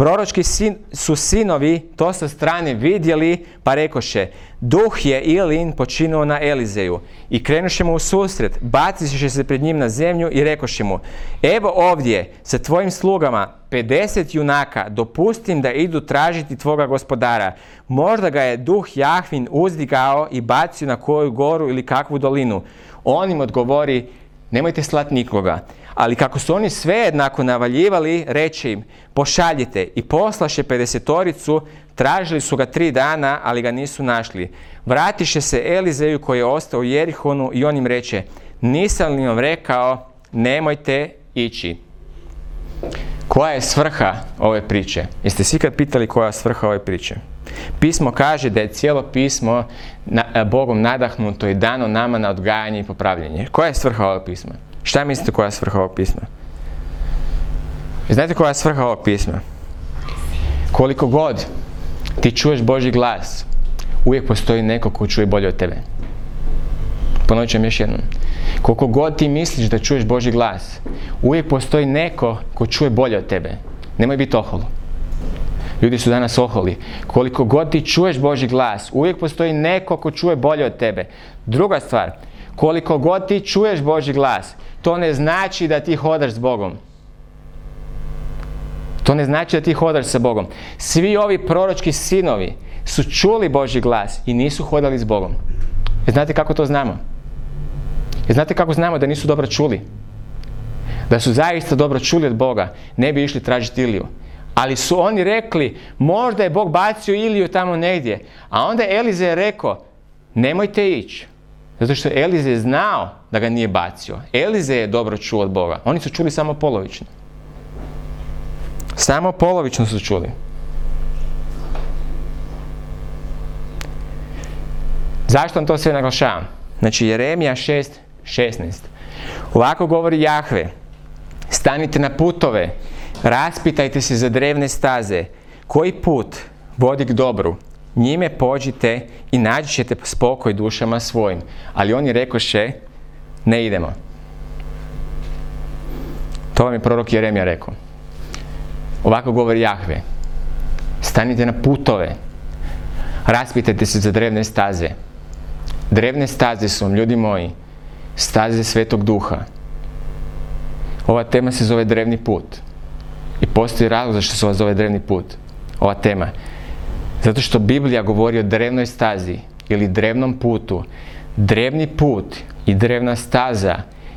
Proročki sin, su sinovi to sa strane vidjeli, pa rekoše, duh je Ilin počinuo na Elizeju. I krenuše mu u susret, baciše se pred njim na zemlju i rekoše mu, evo ovdje sa tvojim slugama 50 junaka, dopustim da idu tražiti tvoga gospodara. Možda ga je duh Jahvin uzdigao i bacio na koju goru ili kakvu dolinu. On im odgovori, nemojte slat nikoga. Ali kako su oni sve jednako navaljivali, reče im, pošaljite i poslaše pedesetoricu, tražili su ga tri dana, ali ga nisu našli. Vratiše se Elizeju koji je ostao u Jerihonu i on im reče, nisam li vam rekao, nemojte ići. Koja je svrha ove priče? Jeste svi kad pitali koja je svrha ove priče? Pismo kaže da je cijelo pismo Bogom nadahnuto i dano nama na odgajanje i popravljanje. Koja je svrha ovog pisma? Šta mislite koja je svrha ovog pisma? Znate koja je svrha ovog pisma? Koliko god ti čuješ Boži glas, uvijek postoji neko ko čuje bolje od tebe. Ponovit ću još jednom. Koliko god ti misliš da čuješ Boži glas, uvijek postoji neko ko čuje bolje od tebe. Nemoj biti ohol. Ljudi su danas oholi. Koliko god ti čuješ Boži glas, uvijek postoji neko ko čuje bolje od tebe. Druga stvar, koliko god ti čuješ Boži glas, to ne znači da ti hodaš s Bogom. To ne znači da ti hodaš sa Bogom. Svi ovi proročki sinovi su čuli Boži glas i nisu hodali s Bogom. E znate kako to znamo? E znate kako znamo da nisu dobro čuli? Da su zaista dobro čuli od Boga, ne bi išli tražiti Iliju. Ali su oni rekli, možda je Bog bacio Iliju tamo negdje. A onda Elize je rekao, nemojte ići. Zato što Elize je znao da ga nije bacio. Elize je dobro čuo od Boga. Oni su čuli samo polovično. Samo polovično su čuli. Zašto vam to sve naglašavam? Znači Jeremija 6, 16. Ovako govori Jahve. Stanite na putove, raspitajte se za drevne staze. Koji put vodi k dobru? Njime pođite i naći ćete spokoj dušama svojim. Ali oni rekoše, ne idemo. To vam je prorok Jeremija rekao. Ovako govori Jahve. Stanite na putove. Raspitajte se za drevne staze. Drevne staze su vam, ljudi moji, staze Svetog Duha. Ova tema se zove drevni put. I postoji razlog zašto se ova zove drevni put. Ova tema. Zato što Biblija govori o drevnoj stazi ili drevnom putu. Drevni put i drevna staza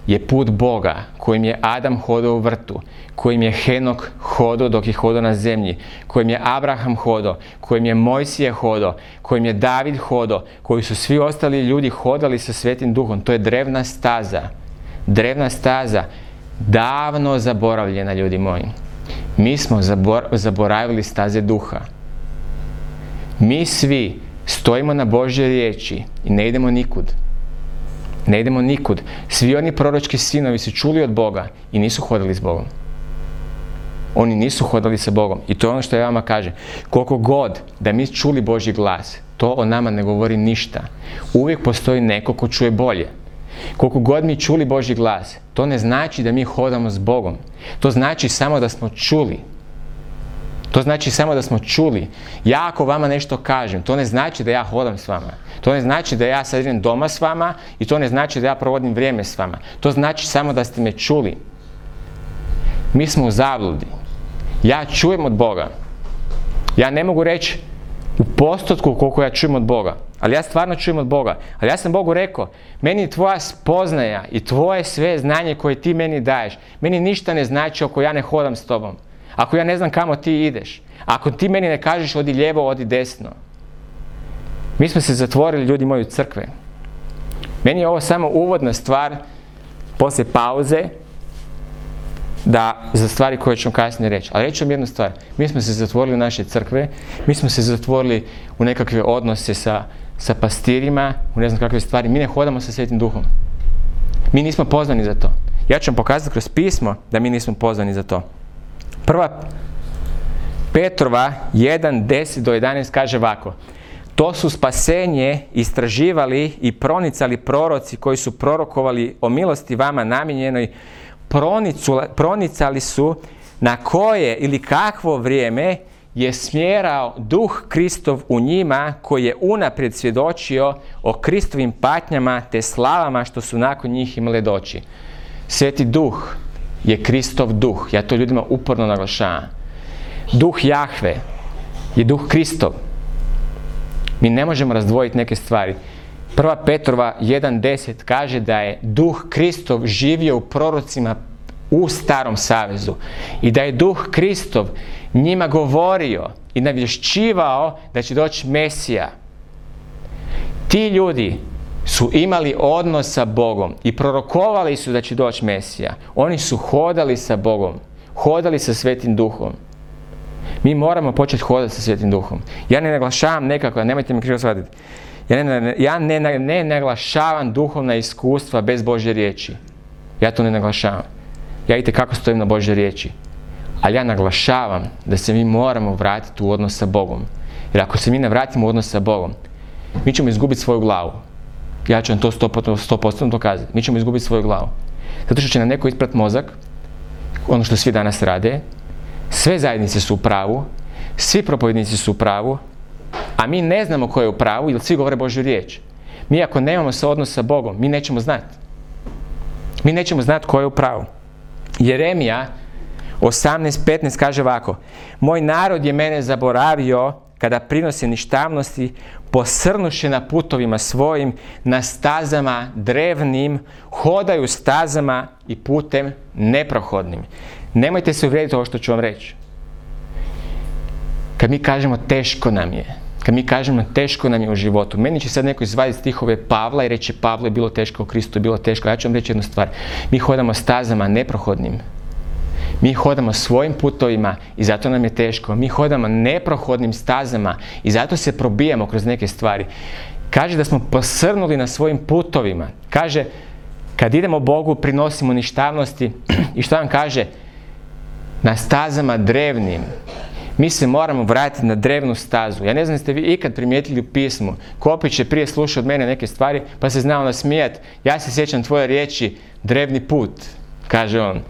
je put Boga kojim je Adam hodao u vrtu, kojim je Henok hodao dok je hodao na zemlji, kojim je Abraham hodao, kojim je Mojsije hodao, kojim je David hodao, koji su svi ostali ljudi hodali sa Svetim Duhom. To je drevna staza. Drevna staza davno zaboravljena, ljudi moji. Mi smo zabor- zaboravili staze duha. Mi svi stojimo na Božje riječi i ne idemo nikud. Ne idemo nikud. Svi oni proročki sinovi su čuli od Boga i nisu hodali s Bogom. Oni nisu hodali sa Bogom. I to je ono što ja vama kažem. Koliko god da mi čuli Božji glas, to o nama ne govori ništa. Uvijek postoji neko ko čuje bolje. Koliko god mi čuli Božji glas, to ne znači da mi hodamo s Bogom. To znači samo da smo čuli. To znači samo da smo čuli. Ja ako vama nešto kažem, to ne znači da ja hodam s vama. To ne znači da ja sad idem doma s vama i to ne znači da ja provodim vrijeme s vama. To znači samo da ste me čuli. Mi smo u zabludi. Ja čujem od Boga. Ja ne mogu reći u postotku koliko ja čujem od Boga. Ali ja stvarno čujem od Boga. Ali ja sam Bogu rekao, meni tvoja spoznaja i tvoje sve znanje koje ti meni daješ, meni ništa ne znači ako ja ne hodam s tobom. Ako ja ne znam kamo ti ideš. Ako ti meni ne kažeš odi lijevo, odi desno. Mi smo se zatvorili, ljudi moji, crkve. Meni je ovo samo uvodna stvar, poslije pauze, da, za stvari koje ću kasnije reći. Ali reći vam jednu stvar. Mi smo se zatvorili u naše crkve, mi smo se zatvorili u nekakve odnose sa, sa pastirima, u ne znam kakve stvari. Mi ne hodamo sa Svetim Duhom. Mi nismo pozvani za to. Ja ću vam pokazati kroz pismo da mi nismo pozvani za to. Prva Petrova 1, 10 do 11 kaže ovako. To su spasenje istraživali i pronicali proroci koji su prorokovali o milosti vama namijenjenoj. Pronicali su na koje ili kakvo vrijeme je smjerao duh Kristov u njima koji je unaprijed svjedočio o Kristovim patnjama te slavama što su nakon njih imale doći. Sveti duh je Kristov duh. Ja to ljudima uporno naglašavam. Duh Jahve je duh Kristov. Mi ne možemo razdvojiti neke stvari. Prva Petrova 1.10 kaže da je duh Kristov živio u prorocima u starom savezu i da je duh Kristov njima govorio i navješćivao da će doći Mesija. Ti ljudi su imali odnos sa Bogom i prorokovali su da će doći Mesija. Oni su hodali sa Bogom, hodali sa Svetim Duhom. Mi moramo početi hodati sa Svetim Duhom. Ja ne naglašavam nekako, nemojte me krivo shvatiti. Ja ne, ja ne, naglašavam duhovna iskustva bez Božje riječi. Ja to ne naglašavam. Ja i kako stojim na Božje riječi. Ali ja naglašavam da se mi moramo vratiti u odnos sa Bogom. Jer ako se mi ne vratimo u odnos sa Bogom, mi ćemo izgubiti svoju glavu. Ja ću vam to 100%, 100% dokazati. Mi ćemo izgubiti svoju glavu. Zato što će nam neko isprat mozak, ono što svi danas rade, sve zajednice su u pravu, svi propovjednici su u pravu, a mi ne znamo ko je u pravu, jer svi govore Božju riječ. Mi ako nemamo se odnos sa Bogom, mi nećemo znati. Mi nećemo znati ko je u pravu. Jeremija 18.15 kaže ovako. Moj narod je mene zaboravio kada prinose ništavnosti, posrnuše na putovima svojim, na stazama drevnim, hodaju stazama i putem neprohodnim. Nemojte se uvrijediti ovo što ću vam reći. Kad mi kažemo teško nam je, kad mi kažemo teško nam je u životu, meni će sad neko izvaditi stihove Pavla i reći Pavlo je bilo teško, Kristu je bilo teško. Ja ću vam reći jednu stvar. Mi hodamo stazama neprohodnim. Mi hodamo svojim putovima i zato nam je teško. Mi hodamo neprohodnim stazama i zato se probijamo kroz neke stvari. Kaže da smo posrnuli na svojim putovima. Kaže, kad idemo Bogu prinosimo ništavnosti i što nam kaže? Na stazama drevnim. Mi se moramo vratiti na drevnu stazu. Ja ne znam jeste vi ikad primijetili u pismu. Kopić je prije slušao od mene neke stvari pa se znao nasmijat. Ja se sjećam tvoje riječi drevni put, kaže on.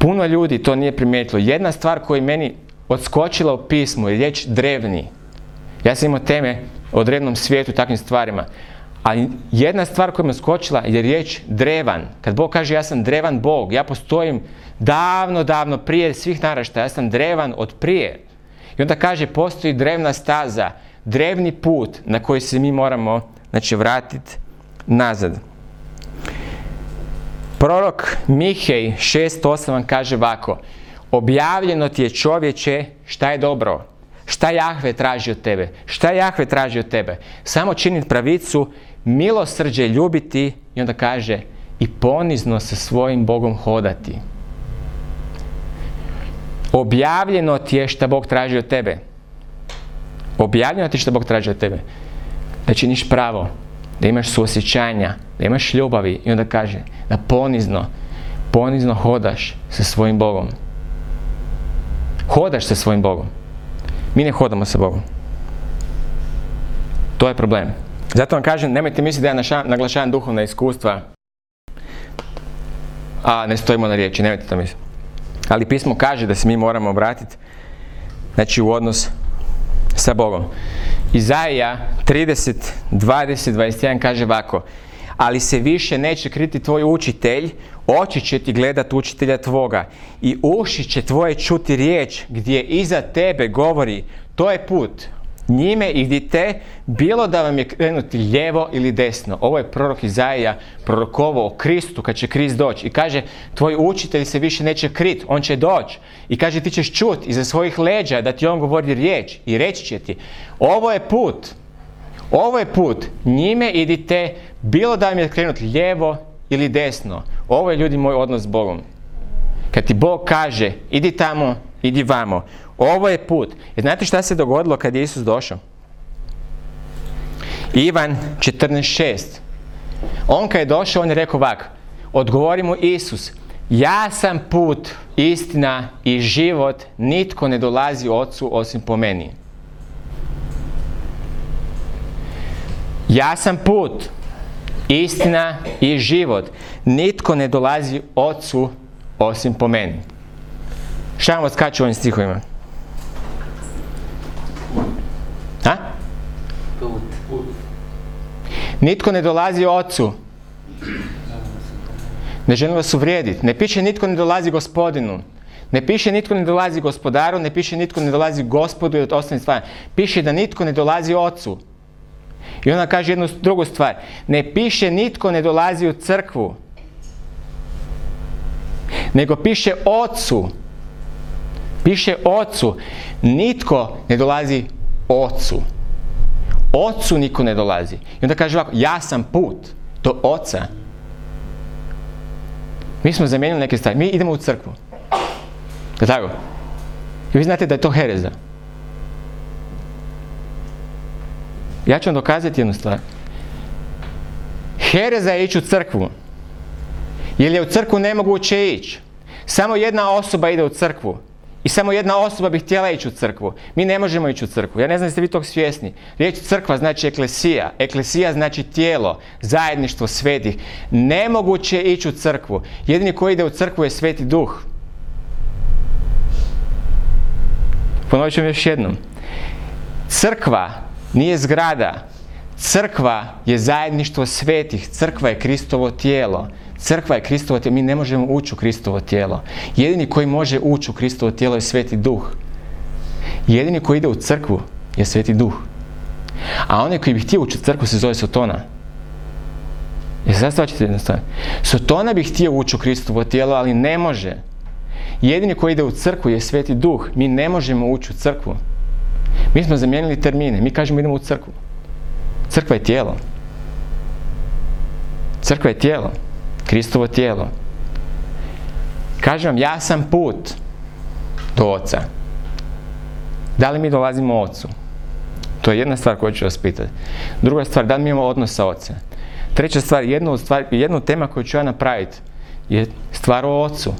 Puno ljudi to nije primijetilo. Jedna stvar koja je meni odskočila u pismu je riječ drevni. Ja sam imao teme o drevnom svijetu, takvim stvarima. Ali jedna stvar koja me skočila je riječ drevan. Kad Bog kaže ja sam drevan Bog, ja postojim davno, davno prije svih naraštaja, ja sam drevan od prije. I onda kaže postoji drevna staza, drevni put na koji se mi moramo znači, vratiti nazad. Prorok Mihej 6.8 vam kaže ovako. Objavljeno ti je čovječe šta je dobro. Šta Jahve traži od tebe? Šta Jahve traži od tebe? Samo činiti pravicu, milosrđe ljubiti i onda kaže i ponizno sa svojim Bogom hodati. Objavljeno ti je šta Bog traži od tebe. Objavljeno ti je šta Bog traži od tebe. Da činiš pravo, da imaš suosjećanja, da imaš ljubavi i onda kaže da ponizno, ponizno hodaš sa svojim Bogom. Hodaš sa svojim Bogom. Mi ne hodamo sa Bogom. To je problem. Zato vam kažem, nemojte misliti da ja naglašavam duhovna iskustva, a ne stojimo na riječi, nemojte to misliti. Ali pismo kaže da se mi moramo obratiti, znači u odnos sa Bogom. Izaija 30, 20, 21 kaže ovako. Ali se više neće kriti tvoj učitelj, oči će ti gledat učitelja tvoga i uši će tvoje čuti riječ gdje iza tebe govori to je put. Njime idite, bilo da vam je krenuti lijevo ili desno. Ovo je prorok Izaija prorokovao o Kristu kad će Krist doći. I kaže, tvoj učitelj se više neće krit, on će doći. I kaže, ti ćeš čut iza svojih leđa da ti on govori riječ i reći će ti, ovo je put, ovo je put, njime idite, bilo da vam je krenuti lijevo ili desno. Ovo je ljudi moj odnos s Bogom. Kad ti Bog kaže, idi tamo, idi vamo. Ovo je put. I znate šta se dogodilo kad je Isus došao? Ivan 14.6. On kad je došao, on je rekao ovako. Odgovori mu Isus. Ja sam put, istina i život. Nitko ne dolazi Otcu osim po meni. Ja sam put, istina i život. Nitko ne dolazi Otcu osim po meni. Šta vam odskače u ovim stihovima? A? Put. Put. Nitko ne dolazi Otcu. Ne želim vas uvrijediti. Ne piše nitko ne dolazi gospodinu. Ne piše nitko ne dolazi gospodaru, ne piše nitko ne dolazi gospodu i od osnovnih stvari. Piše da nitko ne dolazi Otcu. I onda kaže jednu drugu stvar. Ne piše nitko ne dolazi u crkvu. Nego piše Otcu. Piše Otcu. Nitko ne dolazi Otcu. Ocu niko ne dolazi. I onda kaže ovako, ja sam put do Oca. Mi smo zamijenili neke stvari. Mi idemo u crkvu. Je tako? I vi znate da je to hereza. Ja ću vam dokazati jednu stvar. Hereza je ići u crkvu. Jer je u crkvu nemoguće ići. Samo jedna osoba ide u crkvu. I samo jedna osoba bi htjela ići u crkvu. Mi ne možemo ići u crkvu. Ja ne znam jeste vi tog svjesni. Riječ crkva znači eklesija. Eklesija znači tijelo, zajedništvo svetih. Nemoguće je ići u crkvu. Jedini koji ide u crkvu je sveti duh. Ponovit ću još jednom. Crkva nije zgrada. Crkva je zajedništvo svetih. Crkva je Kristovo tijelo. Crkva je Kristovo tijelo. Mi ne možemo ući u Kristovo tijelo. Jedini koji može ući u Kristovo tijelo je sveti duh. Jedini koji ide u crkvu je sveti duh. A onaj koji bi htio ući u crkvu se zove Sotona. Jer sad jednu stvar. Sotona bi htio ući u Kristovo tijelo, ali ne može. Jedini koji ide u crkvu je sveti duh. Mi ne možemo ući u crkvu. Mi smo zamijenili termine. Mi kažemo idemo u crkvu. Crkva je tijelo. Crkva je tijelo. Kristovo tijelo. Kažem vam, ja sam put do Oca. Da li mi dolazimo Ocu? To je jedna stvar koju ću vas pitati. Druga stvar, da li mi imamo odnos sa Ocem? Treća stvar, jednu, od stvari, jednu tema koju ću ja napraviti je stvar o Ocu.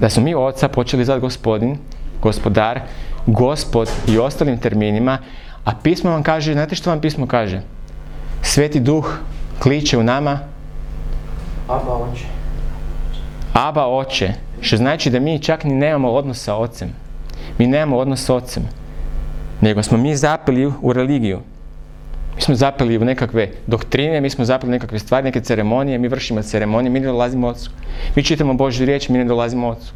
Da smo mi Oca počeli zvati gospodin, gospodar, gospod i ostalim terminima, a pismo vam kaže, znate što vam pismo kaže? Sveti duh kliče u nama, Aba oče. Aba oče, što znači da mi čak ni nemamo odnos sa ocem. Mi nemamo odnos sa ocem. Nego smo mi zapeli u religiju. Mi smo zapeli u nekakve doktrine, mi smo zapeli u nekakve stvari, neke ceremonije, mi vršimo ceremonije, mi ne dolazimo ocu. Mi čitamo Božju riječ, mi ne dolazimo ocu.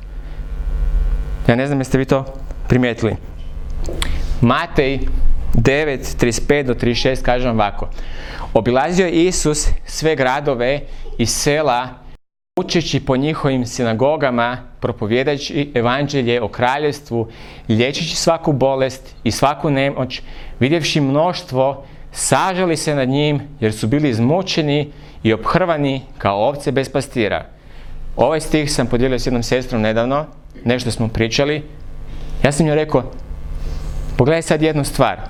Ja ne znam jeste vi to primijetili. Matej 9, 35 do 36 kaže vam ovako. Obilazio je Isus sve gradove i sela učeći po njihovim sinagogama, propovjedajući evanđelje o kraljevstvu, liječeći svaku bolest i svaku nemoć, vidjevši mnoštvo, sažali se nad njim jer su bili izmučeni i obhrvani kao ovce bez pastira. Ovaj stih sam podijelio s jednom sestrom nedavno, nešto smo pričali. Ja sam joj rekao, pogledaj sad jednu stvar.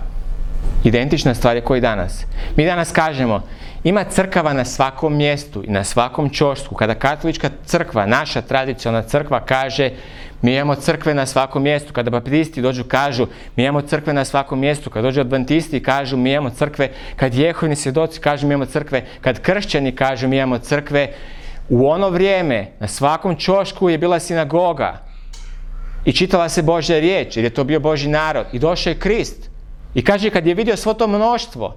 Identična stvar je koji danas. Mi danas kažemo, ima crkava na svakom mjestu i na svakom čošku. Kada katolička crkva, naša tradicionalna crkva kaže mi imamo crkve na svakom mjestu. Kada baptisti dođu kažu mi imamo crkve na svakom mjestu. Kada dođu adventisti kažu mi imamo crkve. Kad jehovni svjedoci kažu mi imamo crkve. Kad kršćani kažu mi imamo crkve. U ono vrijeme na svakom čošku je bila sinagoga. I čitala se Božja riječ jer je to bio Božji narod. I došao je Krist. I kaže kad je vidio svo to mnoštvo.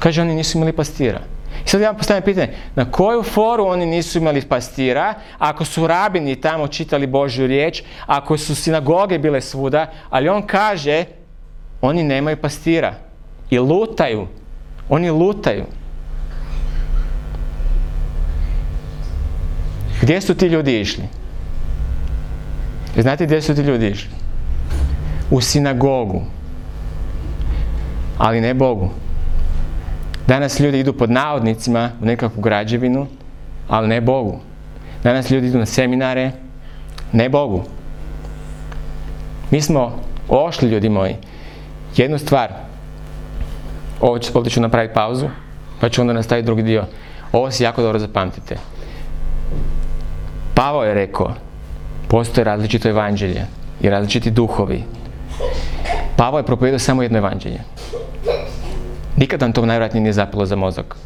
Kaže oni nisu imali pastira. I sad ja postavljam pitanje, na koju foru oni nisu imali pastira, ako su rabini tamo čitali Božju riječ, ako su sinagoge bile svuda, ali on kaže, oni nemaju pastira. I lutaju. Oni lutaju. Gdje su ti ljudi išli? Znate gdje su ti ljudi išli? U sinagogu. Ali ne Bogu. Danas ljudi idu pod navodnicima u nekakvu građevinu, ali ne Bogu. Danas ljudi idu na seminare, ne Bogu. Mi smo ošli, ljudi moji, jednu stvar. Ovdje ću napraviti pauzu, pa ću onda nastaviti drugi dio. Ovo si jako dobro zapamtite. Pavao je rekao, postoje različito evanđelje i različiti duhovi. Pavao je propovedao samo jedno evanđelje. Nikad vam to najvjerojatnije nije zapalo za mozak.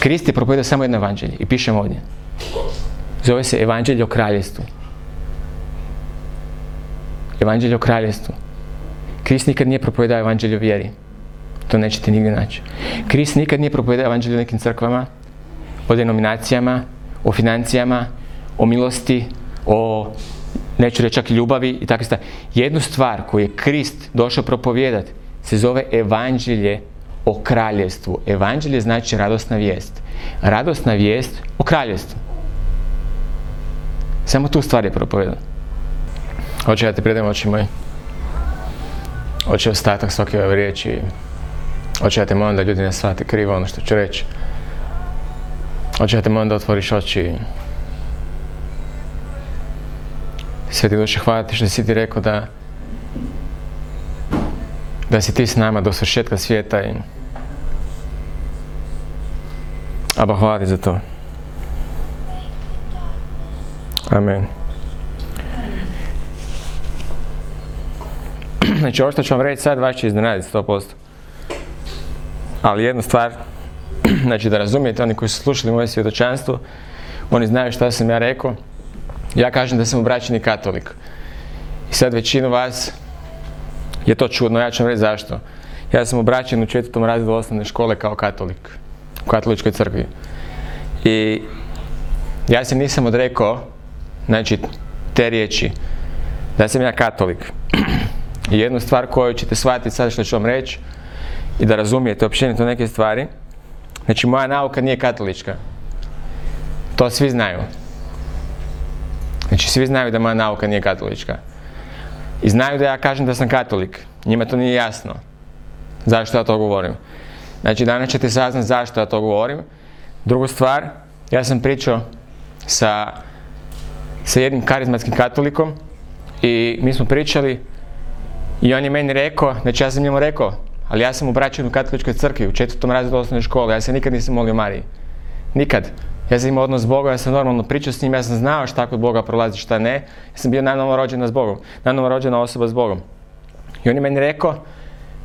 Krist je propovedao samo jedno evanđelje i pišem ovdje. Zove se evanđelje o kraljestvu. Evanđelje o kraljestvu. Krist nikad nije propovedao evanđelje o vjeri. To nećete nigdje naći. Krist nikad nije propovedao evanđelje o nekim crkvama, o denominacijama, o financijama, o milosti, o neću reći čak ljubavi i takve stvari. Jednu stvar koju je Krist došao propovijedati se zove evanđelje o kraljevstvu. Evanđelje znači radosna vijest. Radosna vijest o kraljevstvu. Samo tu stvar je propovedao. Hoće ja te predam oči moji. Hoće ostatak svake ove riječi. Hoće ja te molim da ljudi ne shvate krivo ono što ću reći. Hoće ja te molim da otvoriš oči. Sveti duše, hvala ti što si ti rekao da da si ti s nama do svršetka svijeta i Aba hvala ti za to. Amen. Znači, ovo što ću vam reći sad, vas će iznenaditi 100%. Ali jednu stvar, znači da razumijete, oni koji su slušali moje svjedočanstvo, oni znaju šta sam ja rekao. Ja kažem da sam obraćeni katolik. I sad većinu vas je to čudno, ja ću vam reći zašto. Ja sam obraćen u četvrtom razredu osnovne škole kao katolik, u katoličkoj crkvi. I ja se nisam odrekao, znači, te riječi, da sam ja katolik. I jednu stvar koju ćete shvatiti sad što ću vam reći i da razumijete općenito neke stvari, znači moja nauka nije katolička. To svi znaju. Znači svi znaju da moja nauka nije katolička. I znaju da ja kažem da sam katolik. Njima to nije jasno. Zašto ja to govorim? Znači danas ćete saznati zašto ja to govorim. Drugu stvar, ja sam pričao sa, sa jednim karizmatskim katolikom i mi smo pričali i on je meni rekao, znači ja sam njemu rekao, ali ja sam obraćen u katoličkoj crkvi u četvrtom razredu osnovne škole, ja se nikad nisam molio Mariji. Nikad. Ja sam imao odnos s Bogom, ja sam normalno pričao s njim, ja sam znao šta kod Boga prolazi, šta ne. Ja sam bio najnovo rođena s Bogom, najnovo rođena osoba s Bogom. I on je meni rekao,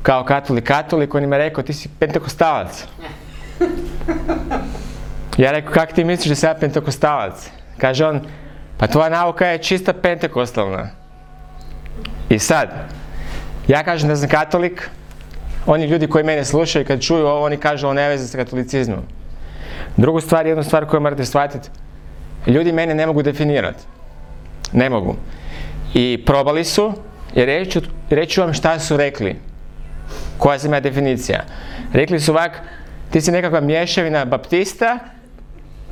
kao katolik katolik, on je mi rekao, ti si pentekostalac. Ja rekao, kako ti misliš da sam ja pentekostalac? Kaže on, pa tvoja nauka je čista pentekostalna. I sad, ja kažem da sam katolik, oni ljudi koji mene slušaju kad čuju ovo, oni kažu ovo ne veze sa katolicizmom. Drugu stvar, jednu stvar koju morate shvatiti, ljudi mene ne mogu definirati. Ne mogu. I probali su, i reću, reću vam šta su rekli. Koja je moja definicija. Rekli su ovak, ti si nekakva mješavina baptista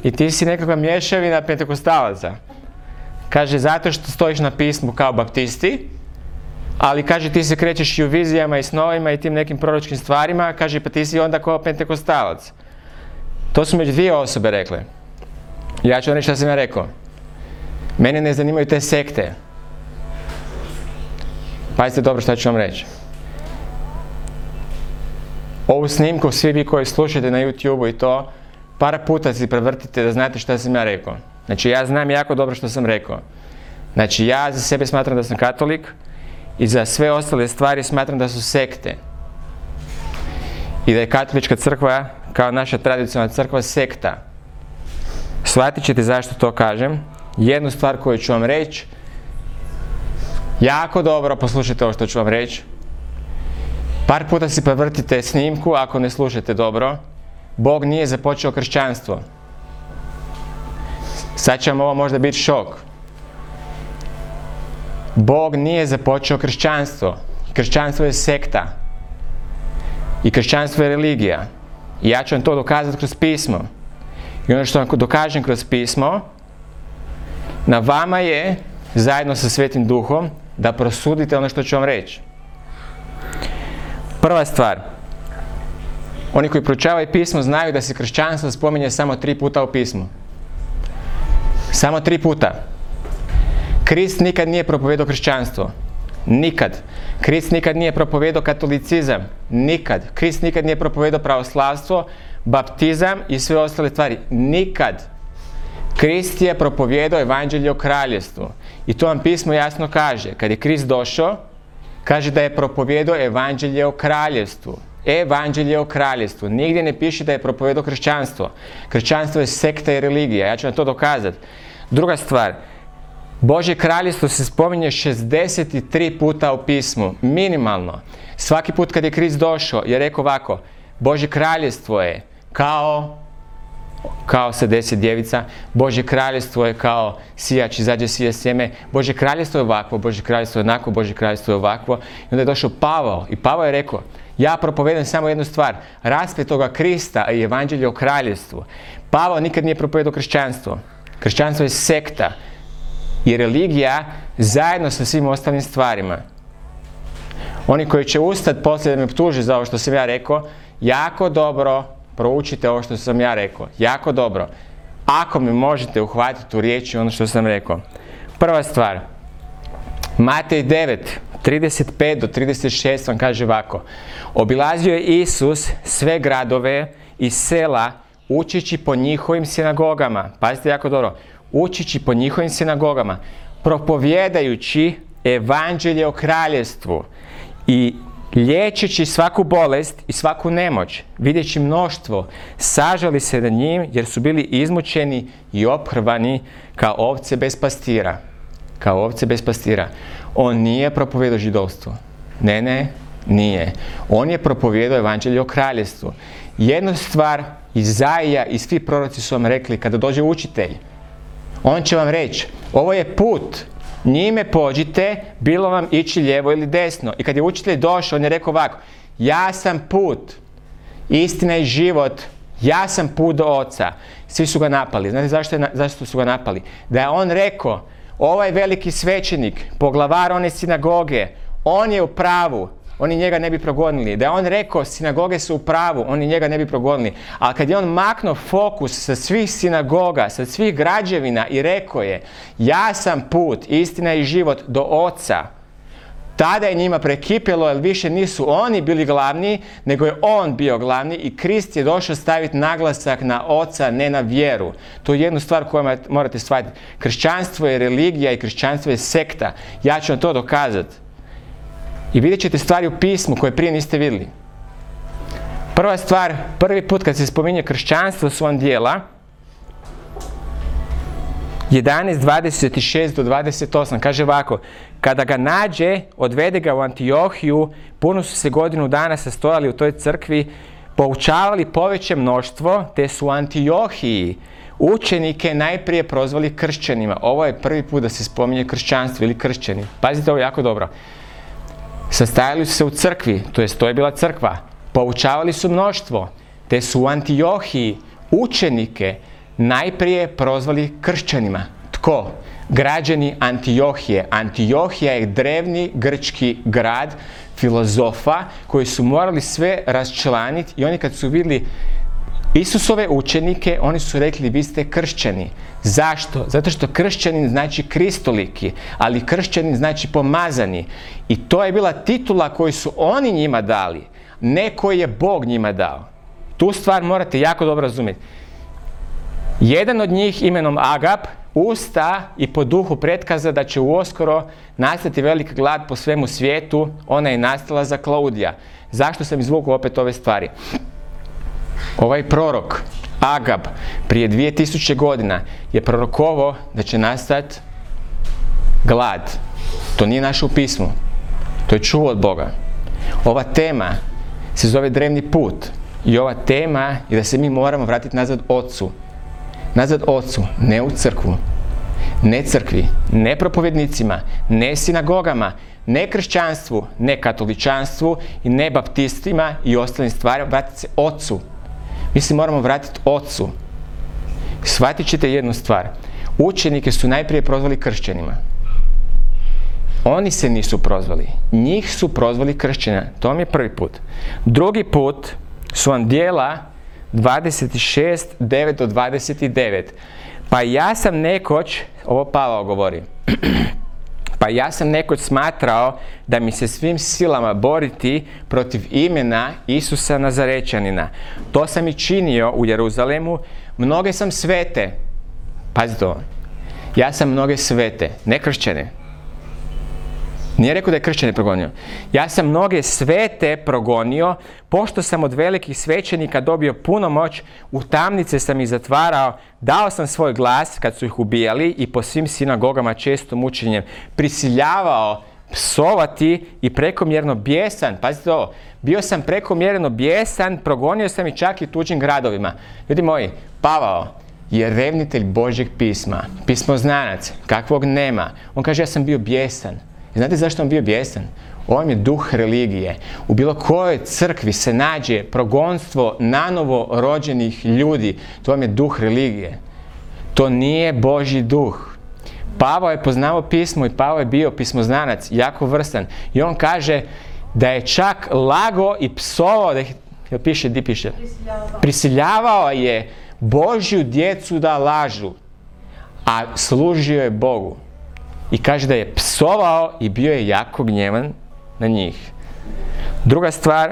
i ti si nekakva mješavina pentekostalaca. Kaže, zato što stojiš na pismu kao baptisti, ali kaže ti se krećeš i u vizijama i snovima i tim nekim proročkim stvarima, kaže pa ti si onda kao pentekostalac. To su među dvije osobe rekle. Ja ću reći šta sam ja rekao. Mene ne zanimaju te sekte. Pazite dobro šta ću vam reći. Ovu snimku svi vi koji slušate na YouTube-u i to, par puta si prevrtite da znate šta sam ja rekao. Znači ja znam jako dobro što sam rekao. Znači ja za sebe smatram da sam katolik i za sve ostale stvari smatram da su sekte. I da je katolička crkva kao naša tradicionalna crkva sekta. Shvatit ćete zašto to kažem. Jednu stvar koju ću vam reći, jako dobro poslušajte ovo što ću vam reći. Par puta si prevrtite snimku ako ne slušate dobro. Bog nije započeo kršćanstvo. Sad će vam ovo možda biti šok. Bog nije započeo kršćanstvo. Kršćanstvo je sekta. I kršćanstvo je religija. I ja ću vam to dokazati kroz pismo. I ono što vam dokažem kroz pismo, na vama je, zajedno sa Svetim Duhom, da prosudite ono što ću vam reći. Prva stvar, oni koji proučavaju pismo znaju da se kršćanstvo spominje samo tri puta u pismu. Samo tri puta. Krist nikad nije propovedao kršćanstvo. Nikad. Krist nikad nije propovedao katolicizam. Nikad. Krist nikad nije propovedao pravoslavstvo, baptizam i sve ostale stvari. Nikad. Krist je propovijedao evanđelje o kraljestvu. I to vam pismo jasno kaže. Kad je Krist došao, kaže da je propovijedao evanđelje o kraljestvu. Evanđelje o kraljestvu. Nigdje ne piše da je propovijedao kršćanstvo. Kršćanstvo je sekta i religija. Ja ću vam to dokazati. Druga stvar, Božje kraljestvo se spominje 63 puta u pismu, minimalno. Svaki put kad je Krist došao je rekao ovako, Božje kraljestvo je kao kao se deset djevica, Božje kraljestvo je kao sijač izađe sije sjeme, Božje kraljestvo je ovakvo, Božje kraljestvo je onako, Božje kraljestvo je ovakvo. I onda je došao Pavao i Pavao je rekao, ja propovedam samo jednu stvar, raspet toga Krista i evanđelje o kraljestvu. Pavao nikad nije propovedao kršćanstvo. Kršćanstvo je sekta i religija zajedno sa svim ostalim stvarima. Oni koji će ustati poslije da me optuži za ovo što sam ja rekao, jako dobro proučite ovo što sam ja rekao. Jako dobro. Ako mi možete uhvatiti u riječi ono što sam rekao. Prva stvar. Matej 9, 35 do 36 vam kaže ovako. Obilazio je Isus sve gradove i sela učići po njihovim sinagogama. Pazite jako dobro. Učići po njihovim sinagogama. Propovjedajući evanđelje o kraljestvu i liječeći svaku bolest i svaku nemoć, vidjeći mnoštvo, sažali se na njim jer su bili izmučeni i ophrvani kao ovce bez pastira. Kao ovce bez pastira. On nije propovijedao židovstvo. Ne, ne, nije. On je propovijedao evanđelje o kraljestvu. Jednu stvar Izaija i svi proroci su vam rekli kada dođe učitelj, on će vam reći, ovo je put, njime pođite, bilo vam ići lijevo ili desno. I kad je učitelj došao, on je rekao ovako, ja sam put, istina i život, ja sam put do oca. Svi su ga napali. Znate zašto, je, zašto su ga napali? Da je on rekao, ovaj veliki svećenik, poglavar one sinagoge, on je u pravu, oni njega ne bi progonili. Da je on rekao sinagoge su u pravu, oni njega ne bi progonili. Ali kad je on maknuo fokus sa svih sinagoga, sa svih građevina i rekao je ja sam put, istina i život do oca, tada je njima prekipjelo jer više nisu oni bili glavni, nego je on bio glavni i Krist je došao staviti naglasak na oca, ne na vjeru. To je jednu stvar koju morate shvatiti. Kršćanstvo je religija i kršćanstvo je sekta. Ja ću vam to dokazati. I vidjet ćete stvari u pismu koje prije niste vidjeli. Prva stvar, prvi put kad se spominje kršćanstvo su vam dijela 11, 26 do 28, kaže ovako, kada ga nađe, odvede ga u Antiohiju, puno su se godinu dana sastojali u toj crkvi, poučavali poveće mnoštvo, te su u Antiohiji učenike najprije prozvali kršćanima. Ovo je prvi put da se spominje kršćanstvo ili kršćani. Pazite ovo jako dobro. Sastajali su se u crkvi, to jest to je bila crkva. Poučavali su mnoštvo, te su u Antiohiji učenike najprije prozvali kršćanima. Tko? Građani Antiohije. Antiohija je drevni grčki grad filozofa koji su morali sve raščlaniti i oni kad su vidjeli Isusove učenike, oni su rekli vi ste kršćani. Zašto? Zato što kršćanin znači kristoliki, ali kršćanin znači pomazani. I to je bila titula koju su oni njima dali, ne koji je Bog njima dao. Tu stvar morate jako dobro razumjeti. Jedan od njih imenom Agap usta i po duhu pretkaza da će uskoro nastati veliki glad po svemu svijetu, ona je nastala za Klaudija. Zašto sam izvukao opet ove stvari? Ovaj prorok, Agab, prije 2000 godina je prorokovo da će nastati glad. To nije naše u pismu. To je čuo od Boga. Ova tema se zove drevni put. I ova tema je da se mi moramo vratiti nazad Otcu. Nazad Otcu, ne u crkvu. Ne crkvi, ne propovjednicima, ne sinagogama, ne kršćanstvu, ne katoličanstvu i ne baptistima i ostalim stvarima. Vratiti se Otcu. Mi se moramo vratiti Otcu. Shvatit ćete jednu stvar. Učenike su najprije prozvali kršćanima. Oni se nisu prozvali. Njih su prozvali kršćana. To vam je prvi put. Drugi put su vam dijela 26, 9 do 29. Pa ja sam nekoć, ovo Pavao govori, pa ja sam nekoć smatrao da mi se svim silama boriti protiv imena Isusa Nazarečanina. To sam i činio u Jeruzalemu. Mnoge sam svete. Pazite ovo. Ja sam mnoge svete, ne kršćane. Nije rekao da je kršćane progonio. Ja sam mnoge svete progonio, pošto sam od velikih svećenika dobio puno moć, u tamnice sam ih zatvarao, dao sam svoj glas kad su ih ubijali i po svim sinagogama često mučenjem prisiljavao psovati i prekomjerno bijesan, pazite ovo, bio sam prekomjerno bijesan, progonio sam i čak i tuđim gradovima. Ljudi moji, Pavao je revnitelj Božjeg pisma, pismoznanac, kakvog nema. On kaže ja sam bio bijesan. Znate zašto on bio bijesan? On je duh religije. U bilo kojoj crkvi se nađe progonstvo nanovo rođenih ljudi. To vam je duh religije. To nije Božji duh. Pavao je poznao pismo i Pavao je bio pismoznanac, jako vrstan. I on kaže da je čak lago i psovao, da ih, jel piše, di piše? Prisiljavao. Prisiljavao je Božju djecu da lažu, a služio je Bogu. I kaže da je psovao i bio je jako gnjevan na njih. Druga stvar,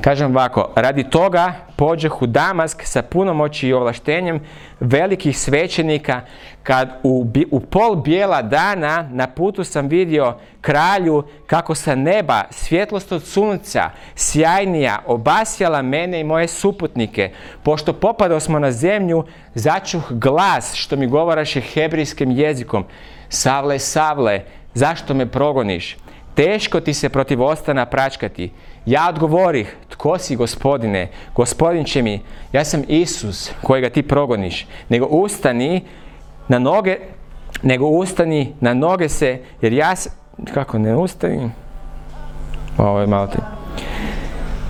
kažem ovako, radi toga pođeh u Damask sa punomoći i ovlaštenjem velikih svećenika, kad u, u pol bijela dana na putu sam vidio kralju kako sa neba svjetlost od sunca sjajnija obasjala mene i moje suputnike. Pošto popadao smo na zemlju, začuh glas što mi govaraše hebrijskim jezikom. Savle, Savle, zašto me progoniš? Teško ti se protiv ostana pračkati. Ja odgovorih, tko si gospodine? Gospodin će mi, ja sam Isus kojega ti progoniš. Nego ustani na noge, nego ustani na noge se, jer ja s- kako ne ustani? Ovo je malo ti.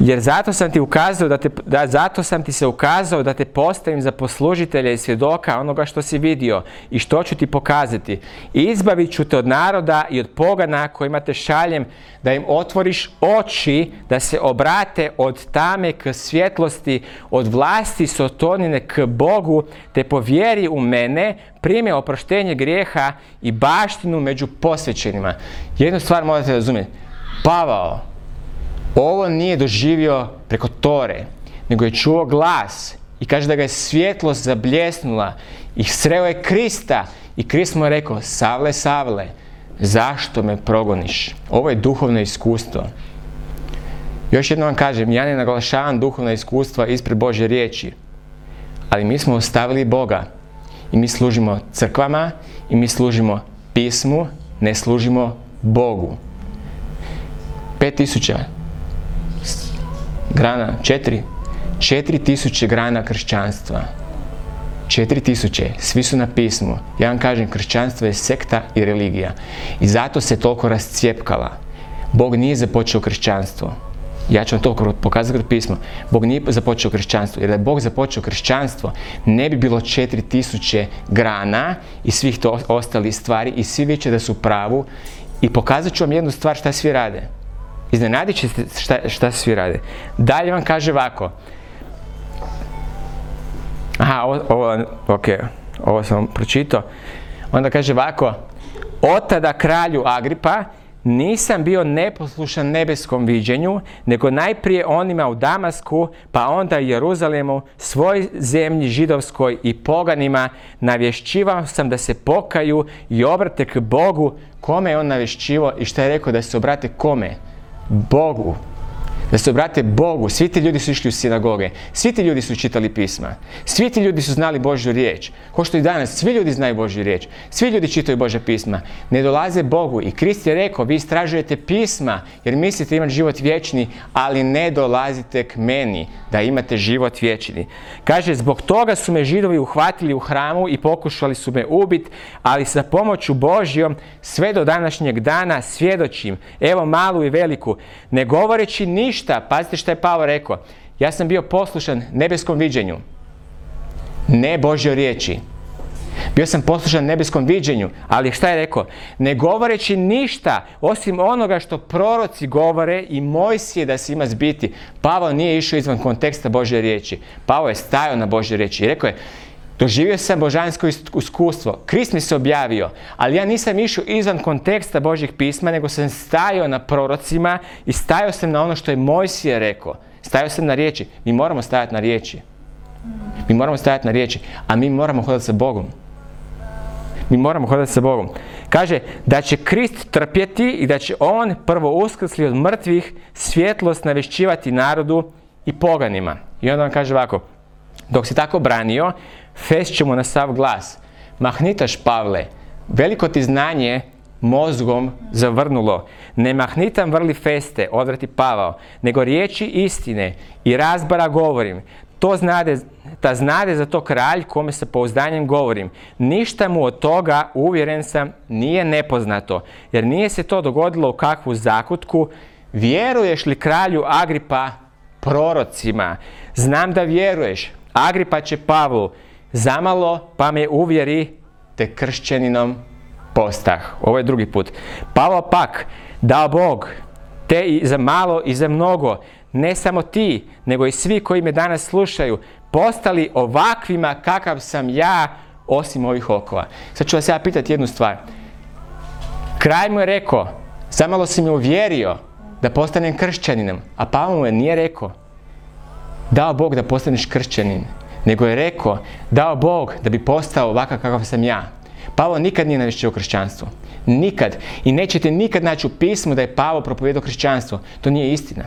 Jer zato sam ti ukazao da te, da, zato sam ti se ukazao da te postavim za poslužitelja i svjedoka onoga što si vidio i što ću ti pokazati. Izbavit ću te od naroda i od pogana kojima te šaljem da im otvoriš oči da se obrate od tame k svjetlosti, od vlasti sotonine k Bogu, te povjeri u mene, prime oproštenje grijeha i baštinu među posvećenima. Jednu stvar morate razumjeti. Pavao, ovo nije doživio preko Tore, nego je čuo glas i kaže da ga je svjetlost zabljesnula i sreo je Krista i Krist mu je rekao, Savle, Savle, zašto me progoniš? Ovo je duhovno iskustvo. Još jednom vam kažem, ja ne naglašavam duhovna iskustva ispred Božje riječi, ali mi smo ostavili Boga i mi služimo crkvama i mi služimo pismu, ne služimo Bogu. 5000 grana, četiri, četiri tisuće grana kršćanstva. Četiri tisuće, svi su na pismu. Ja vam kažem, kršćanstvo je sekta i religija. I zato se toliko rascijepkala. Bog nije započeo kršćanstvo. Ja ću vam to pokazati kroz pismo. Bog nije započeo kršćanstvo. Jer da je Bog započeo kršćanstvo, ne bi bilo 4000 grana i svih to ostalih stvari i svi viće da su pravu. I pokazat ću vam jednu stvar šta svi rade. Iznenadit ćete šta, šta svi rade. Dalje vam kaže ovako. Aha, ovo, ovo, ok, ovo sam pročitao. Onda kaže ovako. Otada kralju Agripa nisam bio neposlušan nebeskom viđenju, nego najprije onima u Damasku, pa onda i Jeruzalemu, svoj zemlji židovskoj i poganima, navješćivao sam da se pokaju i obrate k Bogu. Kome je on navješćivao i šta je rekao da se obrate kome? Bogu da se obrate Bogu. Svi ti ljudi su išli u sinagoge, svi ti ljudi su čitali pisma, svi ti ljudi su znali Božju riječ. Ko što i danas, svi ljudi znaju Božju riječ, svi ljudi čitaju Božja pisma. Ne dolaze Bogu i Krist je rekao, vi istražujete pisma jer mislite imati život vječni, ali ne dolazite k meni da imate život vječni. Kaže, zbog toga su me židovi uhvatili u hramu i pokušali su me ubiti, ali sa pomoću Božjom sve do današnjeg dana svjedočim, evo malu i veliku, ne govoreći ništa ništa, pazite što je Pavo rekao, ja sam bio poslušan nebeskom viđenju, ne Božjoj riječi. Bio sam poslušan nebeskom viđenju, ali šta je rekao? Ne govoreći ništa osim onoga što proroci govore i Mojsije da se ima zbiti. Pavo nije išao izvan konteksta Božje riječi. Pavo je stajao na Božje riječi i rekao je, Doživio sam božansko iskustvo. Krist mi se objavio, ali ja nisam išao izvan konteksta Božjih pisma, nego sam stajao na prorocima i stajao sam na ono što je Mojsije rekao. Stajao sam na riječi. Mi moramo stajati na riječi. Mi moramo stajati na riječi, a mi moramo hodati sa Bogom. Mi moramo hodati sa Bogom. Kaže da će Krist trpjeti i da će On prvo uskrsli od mrtvih svjetlost navješćivati narodu i poganima. I onda vam kaže ovako, dok si tako branio, fest ćemo na sav glas. Mahnitaš Pavle, veliko ti znanje mozgom zavrnulo. Ne mahnitam vrli feste, odvrati Pavao, nego riječi istine i razbara govorim. To znade, ta znade za to kralj kome sa pouzdanjem govorim. Ništa mu od toga, uvjeren sam, nije nepoznato, jer nije se to dogodilo u kakvu zakutku. Vjeruješ li kralju Agripa prorocima? Znam da vjeruješ. Agripa će Pavlu, zamalo pa me uvjeri te kršćaninom postah. Ovo je drugi put. Pavo pak, dao Bog, te i za malo i za mnogo, ne samo ti, nego i svi koji me danas slušaju, postali ovakvima kakav sam ja, osim ovih okova. Sad ću vas ja pitati jednu stvar. Kraj mu je rekao, zamalo si me uvjerio da postanem kršćaninom, a Pavo mu je nije rekao, dao Bog da postaneš kršćanin nego je rekao, dao Bog da bi postao ovakav kakav sam ja. Pavo nikad nije navješćio kršćanstvo. Nikad. I nećete nikad naći u pismu da je Pavo propovijedao kršćanstvo. To nije istina.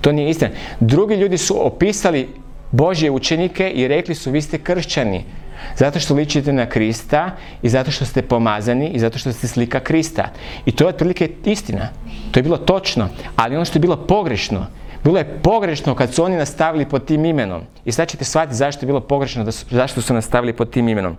To nije istina. Drugi ljudi su opisali Božje učenike i rekli su vi ste kršćani. Zato što ličite na Krista i zato što ste pomazani i zato što ste slika Krista. I to je otprilike istina. To je bilo točno. Ali ono što je bilo pogrešno bilo je pogrešno kad su oni nastavili pod tim imenom. I sad ćete shvatiti zašto je bilo pogrešno, da su, zašto su nastavili pod tim imenom.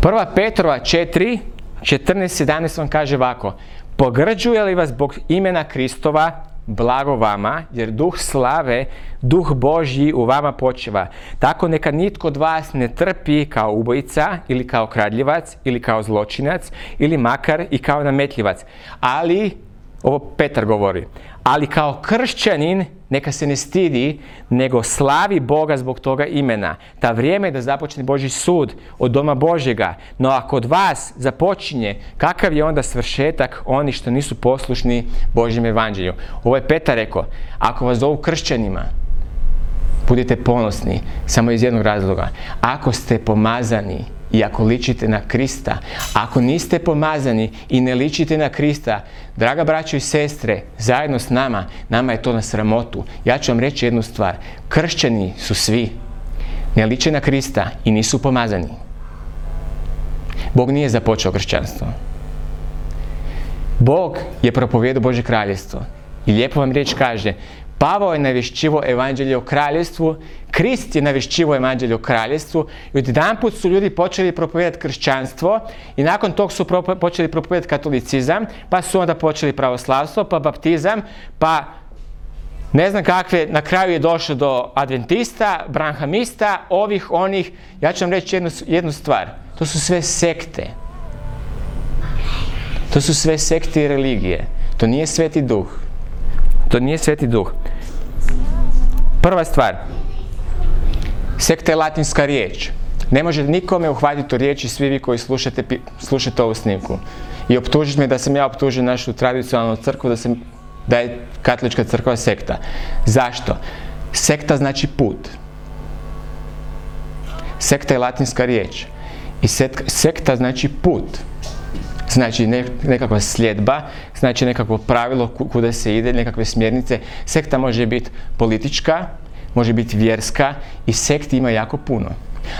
Prva Petrova 4, 14, 17 vam kaže ovako. Pogrđuje li vas zbog imena Kristova, blago vama, jer duh slave, duh Božji u vama počeva. Tako neka nitko od vas ne trpi kao ubojica ili kao kradljivac ili kao zločinac ili makar i kao nametljivac. Ali ovo Petar govori. Ali kao kršćanin neka se ne stidi, nego slavi Boga zbog toga imena. Ta vrijeme je da započne Boži sud od doma Božjega. No ako od vas započinje, kakav je onda svršetak oni što nisu poslušni Božjem evanđelju? Ovo je Petar rekao. Ako vas zovu kršćanima, budite ponosni samo iz jednog razloga. Ako ste pomazani, i ako ličite na Krista, ako niste pomazani i ne ličite na Krista, draga braćo i sestre, zajedno s nama, nama je to na sramotu. Ja ću vam reći jednu stvar. Kršćani su svi. Ne liče na Krista i nisu pomazani. Bog nije započeo kršćanstvo. Bog je propovijedao Bože kraljestvo. I lijepo vam riječ kaže, Pavao je navješćivo evanđelje o kraljestvu, Krist je navješćivo evanđelje o kraljestvu i odjedanput su ljudi počeli propovijedati kršćanstvo i nakon tog su počeli propovijedati katolicizam, pa su onda počeli pravoslavstvo, pa baptizam, pa ne znam kakve, na kraju je došlo do adventista, branhamista, ovih, onih. Ja ću vam reći jednu, jednu stvar. To su sve sekte. To su sve sekte i religije. To nije sveti duh. To nije sveti duh. Prva stvar. Sekta je latinska riječ. Ne može nikome uhvatiti u riječi svi vi koji slušate, slušate ovu snimku. I optužiti me da sam ja optužio našu tradicionalnu crkvu da, sam, da je katolička crkva sekta. Zašto? Sekta znači put. Sekta je latinska riječ. I sekta znači put. Znači ne- nekakva sljedba, znači nekakvo pravilo ku- kuda se ide, nekakve smjernice. Sekta može biti politička, može biti vjerska i sekti ima jako puno.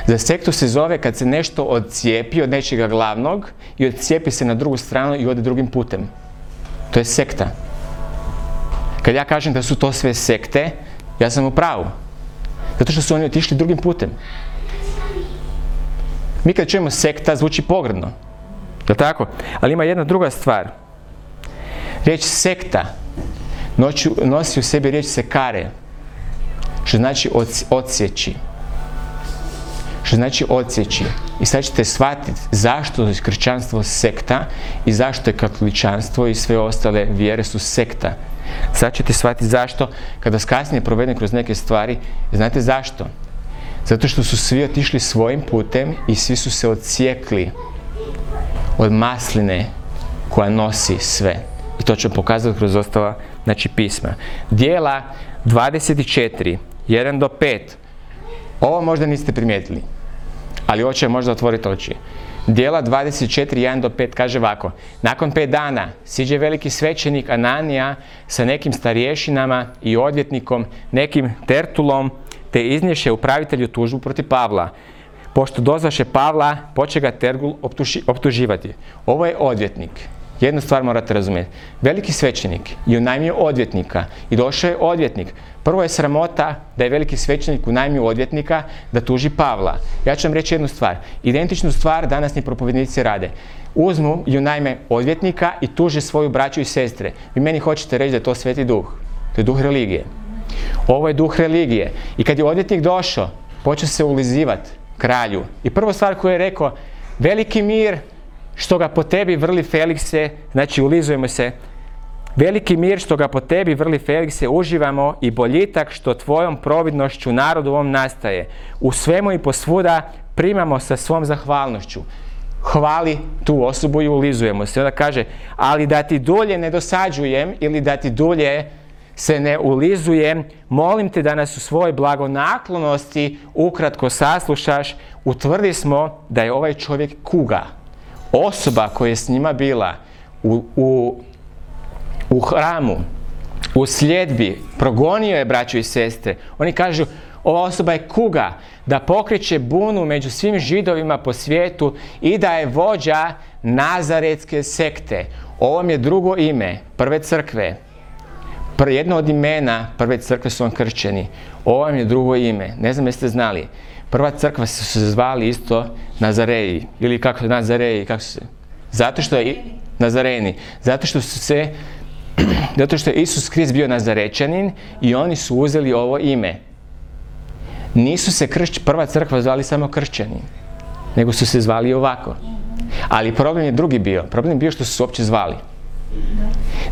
Za sektu se zove kad se nešto odcijepi od nečega glavnog i odcijepi se na drugu stranu i ode drugim putem. To je sekta. Kad ja kažem da su to sve sekte, ja sam u pravu. Zato što su oni otišli drugim putem. Mi kad čujemo sekta zvuči pogrdno. Jel tako? Ali ima jedna druga stvar. Riječ sekta nosi u sebi riječ sekare, što znači ods- odsjeći. Što znači odsjeći. I sad ćete shvatiti zašto je kršćanstvo sekta i zašto je katoličanstvo i sve ostale vjere su sekta. Sad ćete shvatiti zašto, kada kasnije provedem kroz neke stvari, znate zašto? Zato što su svi otišli svojim putem i svi su se odsjekli od masline koja nosi sve. I to ću pokazati kroz ostala znači, pisma. Dijela 24, 1 do 5. Ovo možda niste primijetili, ali ovo će možda otvoriti oči. Dijela 24, 1 do 5 kaže ovako. Nakon pet dana siđe veliki svećenik Ananija sa nekim starješinama i odvjetnikom, nekim tertulom, te iznješe upravitelju tužbu protiv Pavla. Pošto dozvaše Pavla, poče ga Tergul optuši- optuživati. Ovo je odvjetnik. Jednu stvar morate razumjeti. Veliki svećenik je unajmio odvjetnika i došao je odvjetnik. Prvo je sramota da je veliki svećenik unajmio odvjetnika da tuži Pavla. Ja ću vam reći jednu stvar. Identičnu stvar današnji propovjednici rade. Uzmu i unajme odvjetnika i tuže svoju braću i sestre. Vi meni hoćete reći da je to sveti duh. To je duh religije. Ovo je duh religije. I kad je odvjetnik došao, počeo se ulizivati kralju. I prva stvar koju je rekao, veliki mir što ga po tebi vrli Felikse, znači ulizujemo se, veliki mir što ga po tebi vrli Felikse, uživamo i boljitak što tvojom providnošću narodu ovom nastaje. U svemu i posvuda primamo sa svom zahvalnošću. Hvali tu osobu i ulizujemo se. Onda kaže, ali da ti dulje ne dosađujem ili da ti dulje se ne ulizujem, molim te da nas u svojoj blagonaklonosti ukratko saslušaš, utvrdi smo da je ovaj čovjek kuga. Osoba koja je s njima bila u, u, u hramu, u sljedbi, progonio je braću i sestre. Oni kažu, ova osoba je kuga, da pokreće bunu među svim židovima po svijetu i da je vođa Nazaretske sekte. Ovo je drugo ime, prve crkve. Pr- jedno od imena prve crkve su on kršćeni. Ovo vam je drugo ime. Ne znam jeste znali. Prva crkva su se zvali isto Nazareji. Ili kako Nazareji, kako su se? Zato što je Nazareni. Zato što su se zato što je Isus Krist bio Nazarečanin i oni su uzeli ovo ime. Nisu se kršć, prva crkva zvali samo kršćani, nego su se zvali ovako. Ali problem je drugi bio. Problem je bio što su se uopće zvali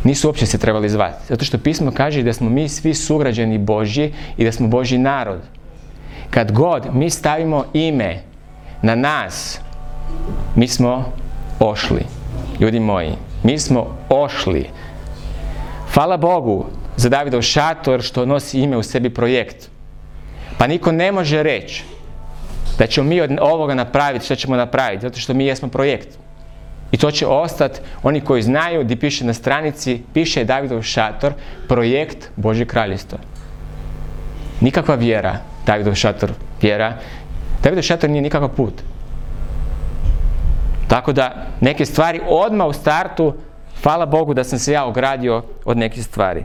nisu uopće se trebali zvati. Zato što pismo kaže da smo mi svi sugrađani Božji i da smo Božji narod. Kad god mi stavimo ime na nas, mi smo ošli. Ljudi moji, mi smo ošli. Hvala Bogu za Davidov šator što nosi ime u sebi projekt. Pa niko ne može reći da ćemo mi od ovoga napraviti što ćemo napraviti, zato što mi jesmo projekt. I to će ostati, oni koji znaju, gdje piše na stranici, piše Davidov šator, projekt Božje kraljestvo. Nikakva vjera, Davidov šator, vjera. Davidov šator nije nikakav put. Tako da neke stvari odmah u startu, hvala Bogu da sam se ja ogradio od nekih stvari.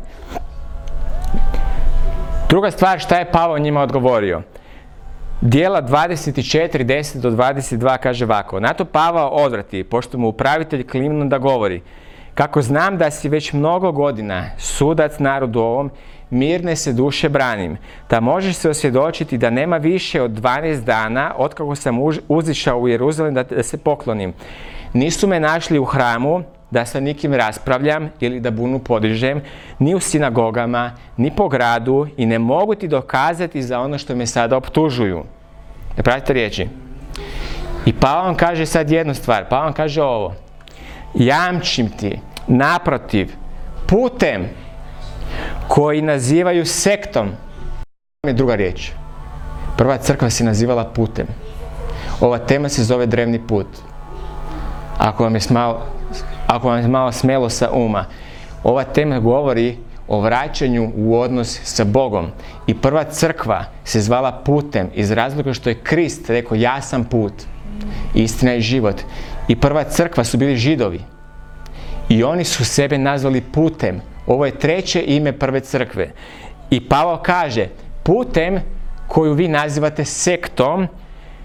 Druga stvar, šta je Pavao njima odgovorio? Dijela 24, 10 do 22 kaže ovako. Na to Pavao odvrati, pošto mu upravitelj klimno da govori. Kako znam da si već mnogo godina sudac narodu ovom, mirne se duše branim. Da možeš se osvjedočiti da nema više od 12 dana od kako sam uzišao u Jeruzalem da se poklonim. Nisu me našli u hramu, da sa nikim raspravljam ili da bunu podižem, ni u sinagogama, ni po gradu i ne mogu ti dokazati za ono što me sada optužuju. Ne pratite riječi? I Pavao vam kaže sad jednu stvar. Pavao vam kaže ovo. Jamčim ti, naprotiv, putem koji nazivaju sektom. Ovo je druga riječ. Prva crkva se nazivala putem. Ova tema se zove drevni put. Ako vam je malo, ako vam je malo smelo sa uma. Ova tema govori o vraćanju u odnos sa Bogom. I prva crkva se zvala putem iz razloga što je Krist rekao ja sam put, istina i život. I prva crkva su bili židovi. I oni su sebe nazvali putem. Ovo je treće ime prve crkve. I Pavao kaže, putem koju vi nazivate sektom,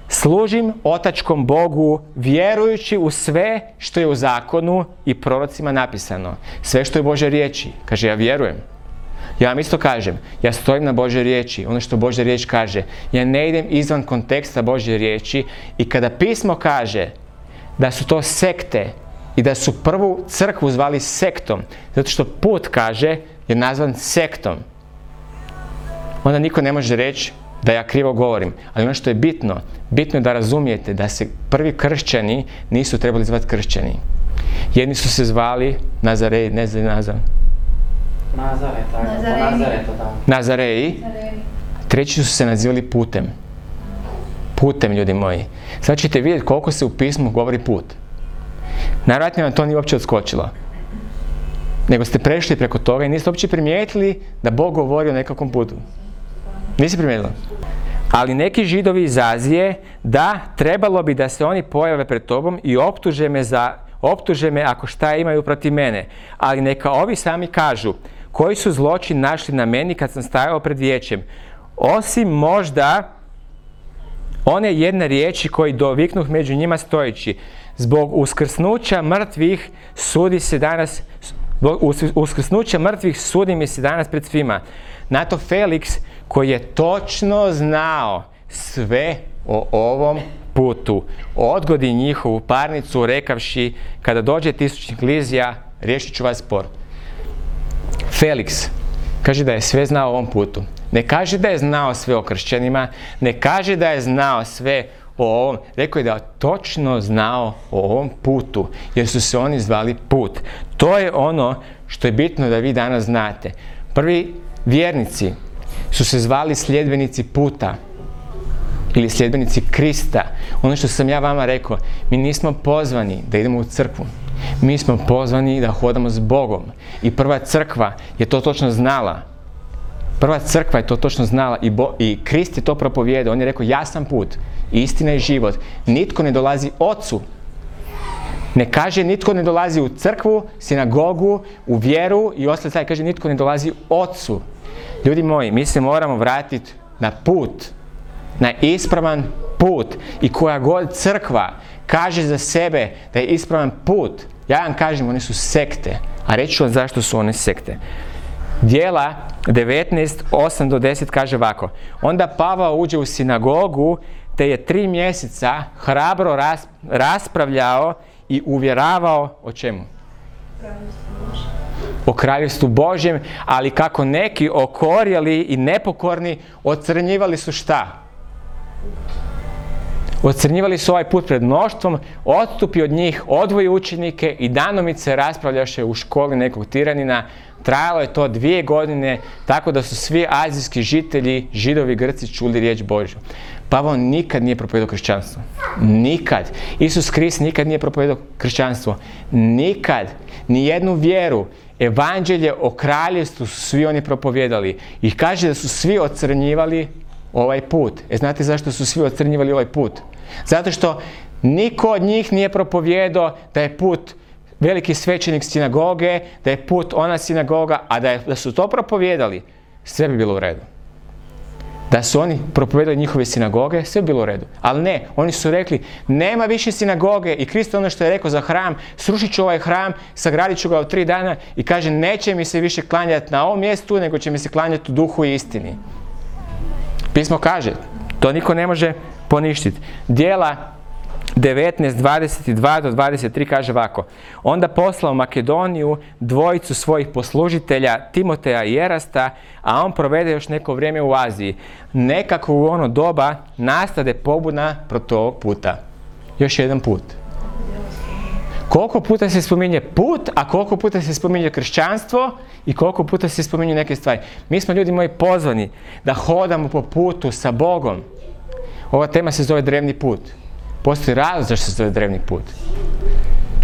služim otačkom Bogu vjerujući u sve što je u zakonu i prorocima napisano. Sve što je Bože riječi. Kaže, ja vjerujem. Ja vam isto kažem, ja stojim na Božoj riječi, ono što Božja riječ kaže. Ja ne idem izvan konteksta Božje riječi i kada pismo kaže da su to sekte i da su prvu crkvu zvali sektom, zato što put kaže je nazvan sektom, onda niko ne može reći da ja krivo govorim. Ali ono što je bitno, bitno je da razumijete da se prvi kršćani nisu trebali zvati kršćani. Jedni su se zvali Nazarej, ne znam Nazar, Nazareni. Nazaretu tamo. Nazareji, treći su se nazivali putem. Putem, ljudi moji. Sad ćete vidjeti koliko se u pismu govori put. Najvjerojatnije vam to nije uopće odskočilo. Nego ste prešli preko toga i niste uopće primijetili da Bog govori o nekakvom putu. Nisi primijetili? Ali neki židovi iz Azije, da, trebalo bi da se oni pojave pred tobom i optuže me za optuže me ako šta imaju protiv mene. Ali neka ovi sami kažu koji su zločin našli na meni kad sam stajao pred vijećem. Osim možda one jedne riječi koji doviknuh među njima stojeći. Zbog uskrsnuća mrtvih sudi se danas, zbog us- uskrsnuća mrtvih sudi mi se danas pred svima. Na to Felix koji je točno znao sve o ovom putu, odgodi njihovu parnicu rekavši kada dođe tisućnik Lizija, riješit ću vas spor. Felix kaže da je sve znao o ovom putu. Ne kaže da je znao sve o kršćanima, ne kaže da je znao sve o ovom, rekao je da je točno znao o ovom putu, jer su se oni zvali put. To je ono što je bitno da vi danas znate. Prvi vjernici su se zvali sljedbenici puta ili sljedbenici Krista. Ono što sam ja vama rekao, mi nismo pozvani da idemo u crkvu. Mi smo pozvani da hodamo s Bogom. I prva crkva je to točno znala. Prva crkva je to točno znala i, Bo, i Krist je to propovijedao. On je rekao, ja sam put, istina i život. Nitko ne dolazi ocu. Ne kaže nitko ne dolazi u crkvu, sinagogu, u vjeru i ostale stvari. Kaže nitko ne dolazi ocu. Ljudi moji, mi se moramo vratiti na put. Na ispravan put. I koja god crkva kaže za sebe da je ispravan put, ja vam kažem, one su sekte. A reći ću vam zašto su one sekte. Dijela 19, 8 do 10 kaže ovako. Onda Pavao uđe u sinagogu, te je tri mjeseca hrabro ras- raspravljao i uvjeravao o čemu? O kraljevstvu Božjem, ali kako neki okorjeli i nepokorni ocrnjivali su šta? Ocrnjivali su ovaj put pred mnoštvom, odstupi od njih, odvoji učenike i danomice raspravljaše u školi nekog tiranina. Trajalo je to dvije godine, tako da su svi azijski žitelji, židovi, grci, čuli riječ Božju. Pavao nikad nije propovedao kršćanstvo. Nikad. Isus Krist nikad nije propovedao kršćanstvo. Nikad. Nijednu vjeru. Evanđelje o kraljevstvu su svi oni propovijedali. I kaže da su svi ocrnjivali ovaj put. E znate zašto su svi ocrnjivali ovaj put? Zato što niko od njih nije propovijedao da je put veliki svećenik sinagoge, da je put ona sinagoga, a da, je, da su to propovijedali, sve bi bilo u redu. Da su oni propovedali njihove sinagoge, sve bilo u redu. Ali ne, oni su rekli, nema više sinagoge i Kristo ono što je rekao za hram, srušit ću ovaj hram, sagradit ću ga u tri dana i kaže, neće mi se više klanjati na ovom mjestu, nego će mi se klanjati u duhu i istini. Pismo kaže, to niko ne može poništiti. Dijela 19, 22 do 23 kaže ovako. Onda poslao Makedoniju dvojicu svojih poslužitelja Timoteja i Erasta, a on provede još neko vrijeme u Aziji. Nekako u ono doba nastade pobuna protiv ovog puta. Još jedan put. Koliko puta se spominje put, a koliko puta se spominje kršćanstvo i koliko puta se spominju neke stvari. Mi smo ljudi moji pozvani da hodamo po putu sa Bogom. Ova tema se zove drevni put. Postoji razlog zašto se zove drevni put.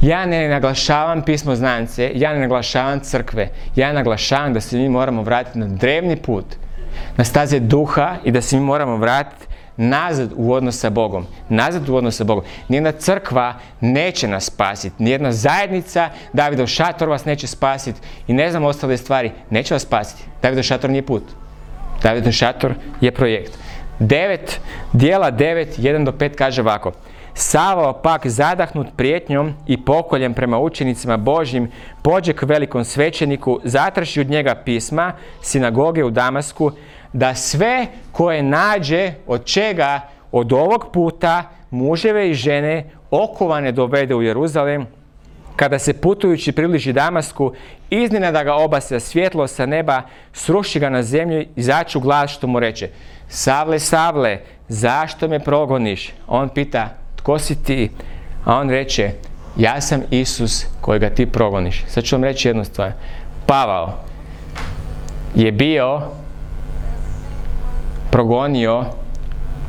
Ja ne naglašavam pismo znance, ja ne naglašavam crkve, ja naglašavam da se mi moramo vratiti na drevni put, na staze duha i da se mi moramo vratiti nazad u odnos sa Bogom. Nazad u odnos sa Bogom. Nijedna crkva neće nas spasiti. Nijedna zajednica, Davidov šator vas neće spasiti i ne znam ostale stvari, neće vas spasiti. Davidov šator nije put. Davidov šator je projekt. 9, dijela 9, 1 do 5 kaže ovako. Savao pak zadahnut prijetnjom i pokoljem prema učenicima Božjim pođe k velikom svećeniku, zatraži od njega pisma, sinagoge u Damasku, da sve koje nađe od čega od ovog puta muževe i žene okovane dovede u Jeruzalem, kada se putujući približi Damasku, iznenada ga obasja svjetlo sa neba, sruši ga na zemlju i začu glas što mu reče Savle, Savle, zašto me progoniš? On pita, tko si ti? A on reče, ja sam Isus kojega ti progoniš. Sad ću vam reći jednu stvar. Pavao je bio progonio,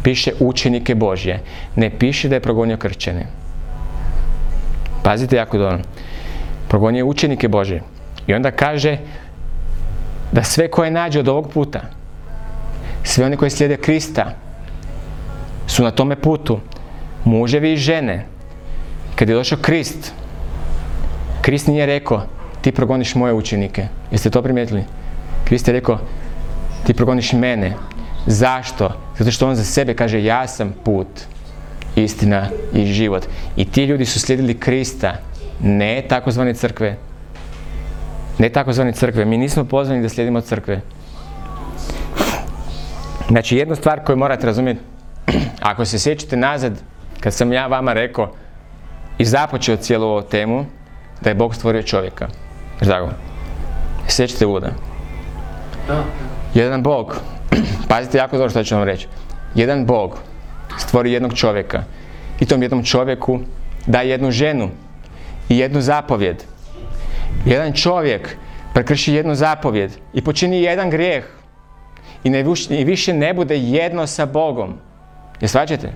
piše učenike Božje. Ne piše da je progonio krčene. Pazite jako dobro. Progonio je učenike Božje. I onda kaže da sve koje nađe od ovog puta, sve oni koji slijede Krista, su na tome putu. Muževi i žene. Kad je došao Krist, Krist nije rekao, ti progoniš moje učenike. Jeste to primijetili? Krist je rekao, ti progoniš mene. Zašto? Zato što on za sebe kaže, ja sam put, istina i život. I ti ljudi su slijedili Krista, ne takozvane crkve. Ne takozvane crkve. Mi nismo pozvani da slijedimo crkve. Znači, jednu stvar koju morate razumjeti, ako se sjećate nazad, kad sam ja vama rekao i započeo cijelu ovu temu, da je Bog stvorio čovjeka. Znači tako? Sjećate? Da. Jedan Bog, pazite jako dobro što ću vam reći. Jedan Bog stvori jednog čovjeka i tom jednom čovjeku da jednu ženu i jednu zapovjed. Jedan čovjek prekrši jednu zapovjed i počini jedan grijeh i, ne, i više ne bude jedno sa Bogom. Je svačate?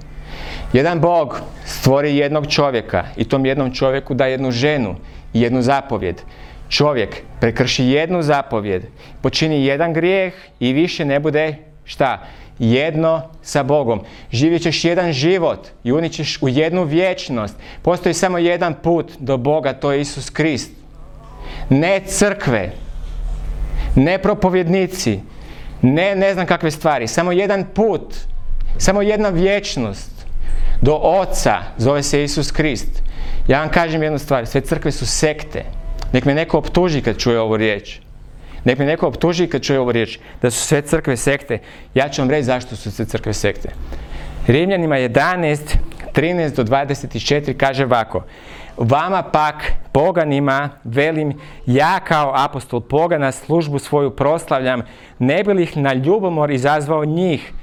Jedan Bog stvori jednog čovjeka i tom jednom čovjeku da jednu ženu i jednu zapovjed. Čovjek prekrši jednu zapovjed, počini jedan grijeh i više ne bude šta? Jedno sa Bogom. Živjet ćeš jedan život i unićeš u jednu vječnost. Postoji samo jedan put do Boga, to je Isus Krist. Ne crkve, ne propovjednici, ne ne znam kakve stvari, samo jedan put, samo jedna vječnost do Oca, zove se Isus Krist. Ja vam kažem jednu stvar, sve crkve su sekte. Nek me neko optuži kad čuje ovu riječ. Nek me neko optuži kad čuje ovu riječ, da su sve crkve sekte. Ja ću vam reći zašto su sve crkve sekte. Rimljanima 11, 13 do 24 kaže ovako. Vama pak, poganima, velim, ja kao apostol pogana službu svoju proslavljam, ne bi li na ljubomor izazvao njih,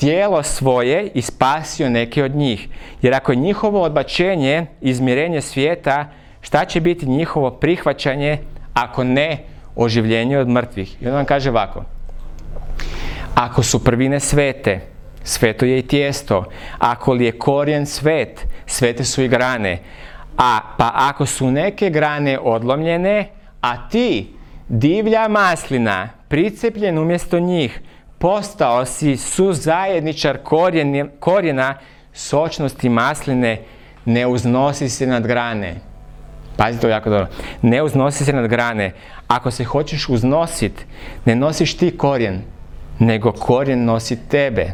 tijelo svoje i spasio neke od njih. Jer ako je njihovo odbačenje, izmirenje svijeta, šta će biti njihovo prihvaćanje ako ne oživljenje od mrtvih? I on vam kaže ovako. Ako su prvine svete, sveto je i tijesto. Ako li je korijen svet, svete su i grane. A pa ako su neke grane odlomljene, a ti, divlja maslina, pricepljen umjesto njih, postao si suzajedničar korijena sočnosti masline, ne uznosi se nad grane. Pazite to jako dobro. Ne uznosi se nad grane. Ako se hoćeš uznosit, ne nosiš ti korijen, nego korijen nosi tebe.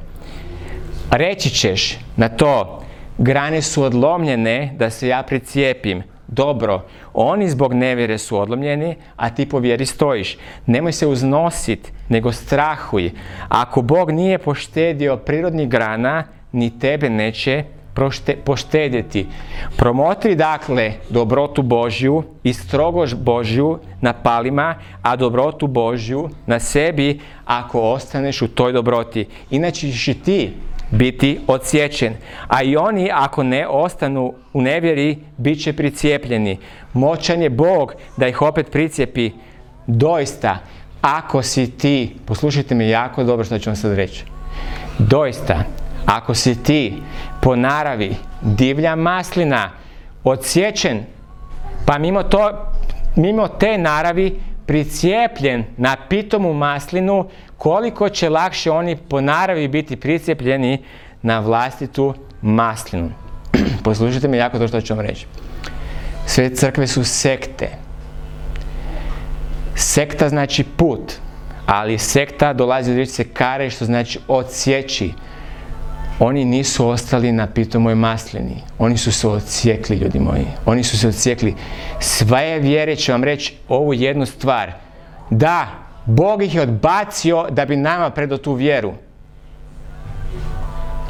Reći ćeš na to, grane su odlomljene da se ja pricijepim. Dobro, oni zbog nevjere su odlomljeni, a ti po vjeri stojiš. Nemoj se uznosit, nego strahuj. Ako Bog nije poštedio prirodnih grana, ni tebe neće poštedjeti. Promotri dakle dobrotu Božju i strogož Božju na palima, a dobrotu Božju na sebi ako ostaneš u toj dobroti. Inače ćeš i ti biti odsječen. A i oni ako ne ostanu u nevjeri, bit će pricijepljeni. Moćan je Bog da ih opet pricijepi. Doista, ako si ti, poslušajte me jako dobro što ću vam sad reći. Doista, ako si ti po naravi divlja maslina, odsječen, pa mimo, to, mimo te naravi pricijepljen na pitomu maslinu, koliko će lakše oni po naravi biti pricijepljeni na vlastitu maslinu. Poslušajte me jako to što ću vam reći. Sve crkve su sekte. Sekta znači put, ali sekta dolazi od riječi sekare što znači odsjeći. Oni nisu ostali na pitomoj maslini. Oni su se odsjekli, ljudi moji. Oni su se odsjekli. Sve vjere će vam reći ovu jednu stvar. Da, Bog ih je odbacio da bi nama predao tu vjeru.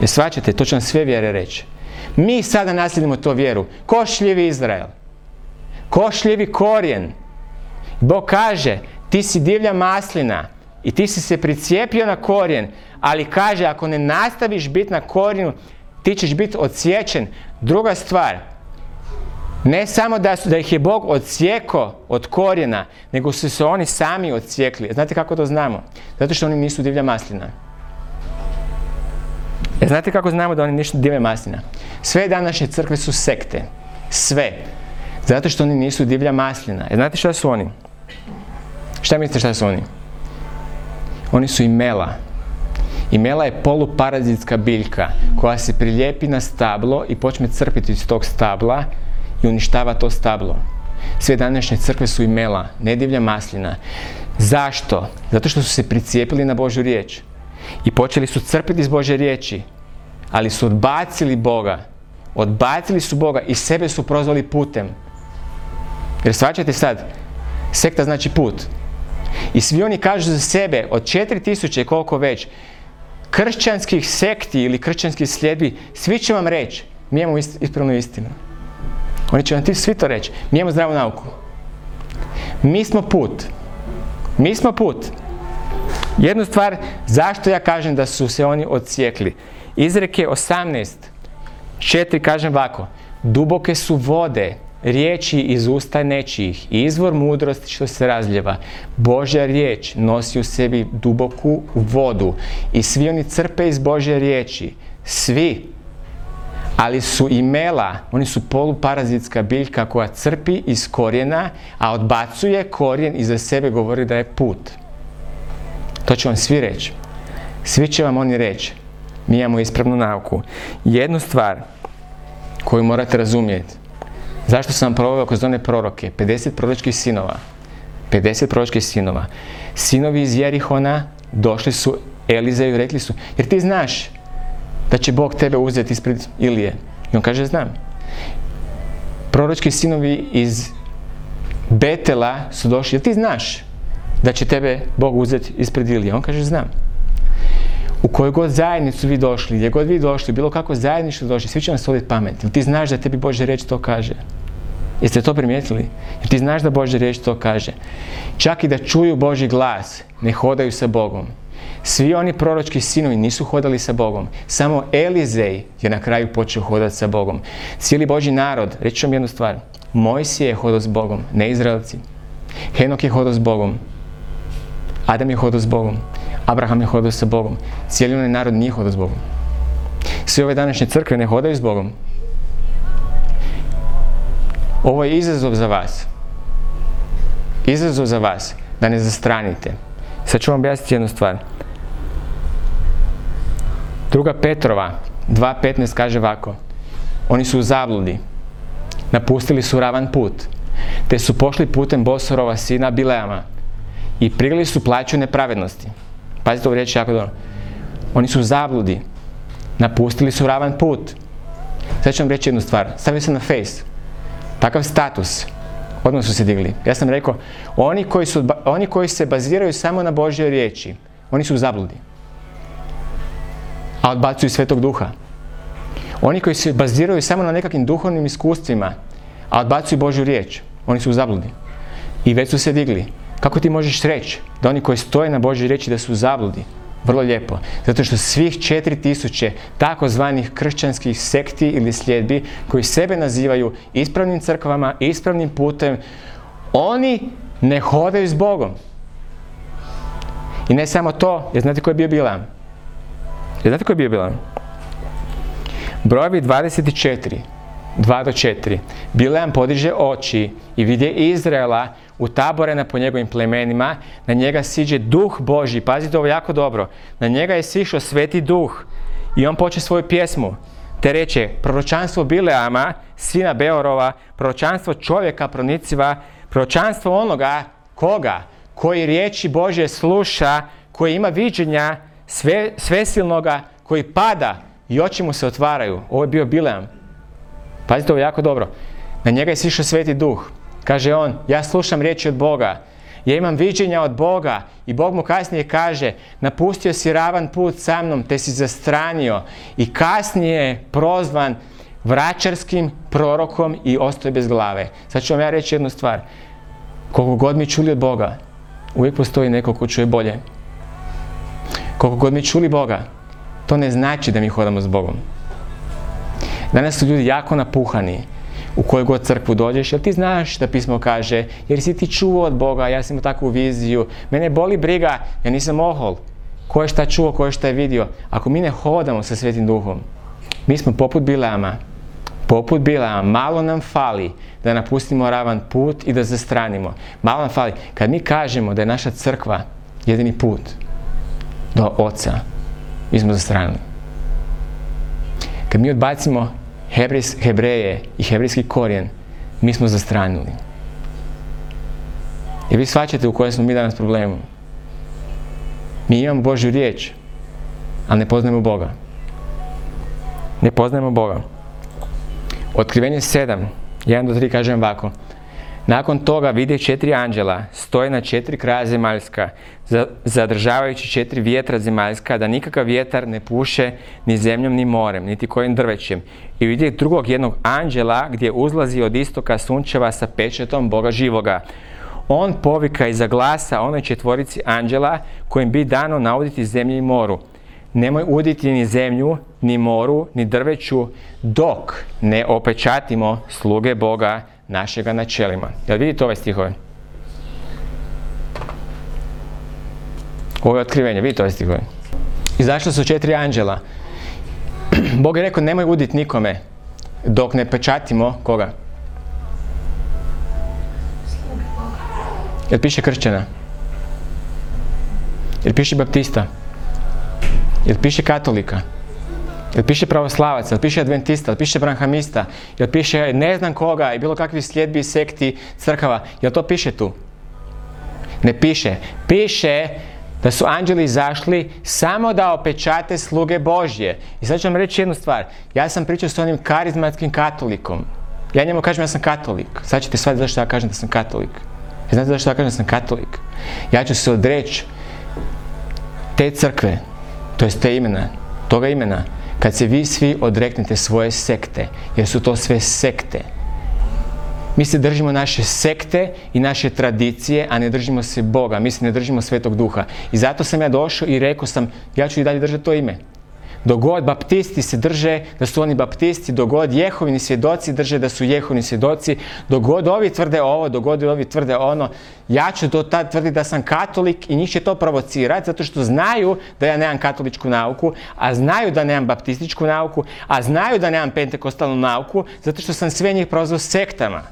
Jer svačate, to će vam sve vjere reći. Mi sada nasljedimo to vjeru. Košljivi Izrael. Košljivi korijen. Bog kaže, ti si divlja maslina i ti si se pricijepio na korijen, ali kaže, ako ne nastaviš biti na korijenu, ti ćeš biti odsječen. Druga stvar, ne samo da, su, da ih je Bog odsjeko od korijena, nego su se oni sami odsjekli. Znate kako to znamo? Zato što oni nisu divlja maslina. E, znate kako znamo da oni nisu divlja maslina? Sve današnje crkve su sekte. Sve. Zato što oni nisu divlja maslina. E, znate šta su oni? Šta mislite šta su oni? Oni su imela. Imela je poluparazitska biljka koja se prilijepi na stablo i počne crpiti iz tog stabla i uništava to stablo. Sve današnje crkve su imela, ne divlja maslina. Zašto? Zato što su se pricijepili na Božju riječ. I počeli su crpiti iz Božje riječi, ali su odbacili Boga. Odbacili su Boga i sebe su prozvali putem. Jer svačate sad, sekta znači put. I svi oni kažu za sebe, od 4000 koliko već, kršćanskih sekti ili kršćanskih sljedbi, svi će vam reći, mi imamo ispravnu istinu. Oni će vam ti svi to reći. Mi imamo zdravu nauku. Mi smo put. Mi smo put. Jednu stvar, zašto ja kažem da su se oni odsjekli? Izreke 18, 4 kažem ovako. Duboke su vode, riječi iz usta nečijih, izvor mudrosti što se razljeva. Božja riječ nosi u sebi duboku vodu i svi oni crpe iz Božje riječi. Svi. Ali su imela, oni su poluparazitska biljka koja crpi iz korijena, a odbacuje korijen i za sebe govori da je put. To će vam svi reći. Svi će vam oni reći. Mi imamo ispravnu nauku. Jednu stvar koju morate razumjeti Zašto sam proveo kroz one proroke? 50 proročkih sinova. 50 proročkih sinova. Sinovi iz Jerihona došli su Elizeju i rekli su, jer ti znaš da će Bog tebe uzeti ispred Ilije. I on kaže, znam. Proročki sinovi iz Betela su došli, jer ti znaš da će tebe Bog uzeti ispred Ilije. On kaže, znam. U kojoj god zajednicu vi došli, gdje god vi došli, bilo kako zajedništvo došli, svi će vam soliti pamet. Jer ti znaš da tebi Bože reč to kaže. Jeste to primijetili? Jer ti znaš da Bože riječ to kaže. Čak i da čuju Boži glas, ne hodaju sa Bogom. Svi oni proročki sinovi nisu hodali sa Bogom. Samo Elizej je na kraju počeo hodati sa Bogom. Cijeli Boži narod, reći ću vam jednu stvar. Mojsije je hodao s Bogom, ne Izraelci. Henok je hodao s Bogom. Adam je hodao s Bogom. Abraham je hodao sa Bogom. Cijeli onaj narod nije hodao s Bogom. Sve ove današnje crkve ne hodaju s Bogom. Ovo je izazov za vas. Izazov za vas da ne zastranite. Sad ću vam objasniti jednu stvar. Druga Petrova 2.15 kaže ovako. Oni su u zabludi. Napustili su ravan put. Te su pošli putem Bosorova sina Bileama. I prigli su plaću nepravednosti. Pazite ovo riječ jako dobro. Oni su u zabludi. Napustili su ravan put. Sad ću vam reći jednu stvar. Stavio sam na face. Takav status. Odmah su se digli. Ja sam rekao, oni koji, su, oni koji se baziraju samo na Božje riječi, oni su u zabludi. A odbacuju svetog duha. Oni koji se baziraju samo na nekakvim duhovnim iskustvima, a odbacuju Božju riječ, oni su u zabludi. I već su se digli. Kako ti možeš reći da oni koji stoje na Božoj riječi da su u zabludi? Vrlo lijepo. Zato što svih 4000 takozvanih kršćanskih sekti ili sljedbi koji sebe nazivaju ispravnim crkvama, ispravnim putem, oni ne hodaju s Bogom. I ne samo to, jer znate ko je bio Bilam? Jer znate ko je bio Bilam? Brojevi 24, 2 do 4. Bileam podiže oči i vidje Izraela utaborena po njegovim plemenima, na njega siđe duh Boži, pazite ovo jako dobro, na njega je sišao sveti duh i on poče svoju pjesmu, te reče, proročanstvo Bileama, sina Beorova, proročanstvo čovjeka proniciva, proročanstvo onoga, koga? Koji riječi Bože sluša, koji ima viđenja sve, svesilnoga, koji pada i oči mu se otvaraju. Ovo je bio Bileam. Pazite ovo jako dobro. Na njega je sišao sveti duh. Kaže on, ja slušam riječi od Boga. Ja imam viđenja od Boga i Bog mu kasnije kaže, napustio si ravan put sa mnom, te si zastranio i kasnije je prozvan vraćarskim prorokom i ostoje bez glave. Sad ću vam ja reći jednu stvar. Koliko god mi čuli od Boga, uvijek postoji neko ko čuje bolje. Koliko god mi čuli Boga, to ne znači da mi hodamo s Bogom. Danas su ljudi jako napuhani u koju god crkvu dođeš, jer ti znaš da pismo kaže, jer si ti čuo od Boga, ja sam imao takvu viziju, mene boli briga, ja nisam ohol. Ko je šta čuo, ko je šta je vidio. Ako mi ne hodamo sa Svetim Duhom, mi smo poput Bileama, poput Bileama, malo nam fali da napustimo ravan put i da zastranimo. Malo nam fali. Kad mi kažemo da je naša crkva jedini put do Oca, mi smo zastranili. Kad mi odbacimo Hebrejs, Hebreje i hebrejski korijen, mi smo zastranili. I vi shvaćate u kojem smo mi danas problemu. Mi imamo Božju riječ, ali ne poznajemo Boga. Ne poznajemo Boga. Otkrivenje 7, 1 do 3 kažem ovako. Nakon toga vide četiri anđela, stoje na četiri kraja zemaljska, zadržavajući četiri vjetra zemaljska, da nikakav vjetar ne puše ni zemljom ni morem, niti kojim drvećem. I vidi drugog jednog anđela gdje uzlazi od istoka sunčeva sa pečetom Boga živoga. On povika iza glasa onoj četvorici anđela kojim bi dano nauditi zemlji i moru. Nemoj uditi ni zemlju, ni moru, ni drveću, dok ne opečatimo sluge Boga našega načelima. Jel vidite ove stihove? Ovo je otkrivenje, vidite ove stihove. Izašla su četiri anđela. Bog je rekao nemoj uditi nikome dok ne pečatimo koga? Jel piše kršćana? Jel piše baptista? Jel piše katolika? Jel piše pravoslavac, jel piše adventista, jel piše branhamista, jel piše ne znam koga i bilo kakvi sljedbi, sekti, crkava, jel to piše tu? Ne piše. Piše da su anđeli izašli samo da opečate sluge Božje. I sad ću vam reći jednu stvar. Ja sam pričao s onim karizmatskim katolikom. Ja njemu kažem ja sam katolik. Sad ćete shvatiti zašto ja kažem da sam katolik. I znate zašto ja kažem da sam katolik? Ja ću se odreći te crkve, to jest te imena, toga imena, kad se vi svi odreknete svoje sekte, jer su to sve sekte. Mi se držimo naše sekte i naše tradicije, a ne držimo se Boga, mi se ne držimo Svetog Duha. I zato sam ja došao i rekao sam, ja ću i dalje držati to ime. Dogod baptisti se drže da su oni baptisti, dogod jehovini svjedoci drže da su jehovini svjedoci, dogod ovi tvrde ovo, dogod ovi tvrde ono, ja ću do tad tvrditi da sam katolik i njih će to provocirati zato što znaju da ja nemam katoličku nauku, a znaju da nemam baptističku nauku, a znaju da nemam pentekostalnu nauku, zato što sam sve njih prozvao sektama.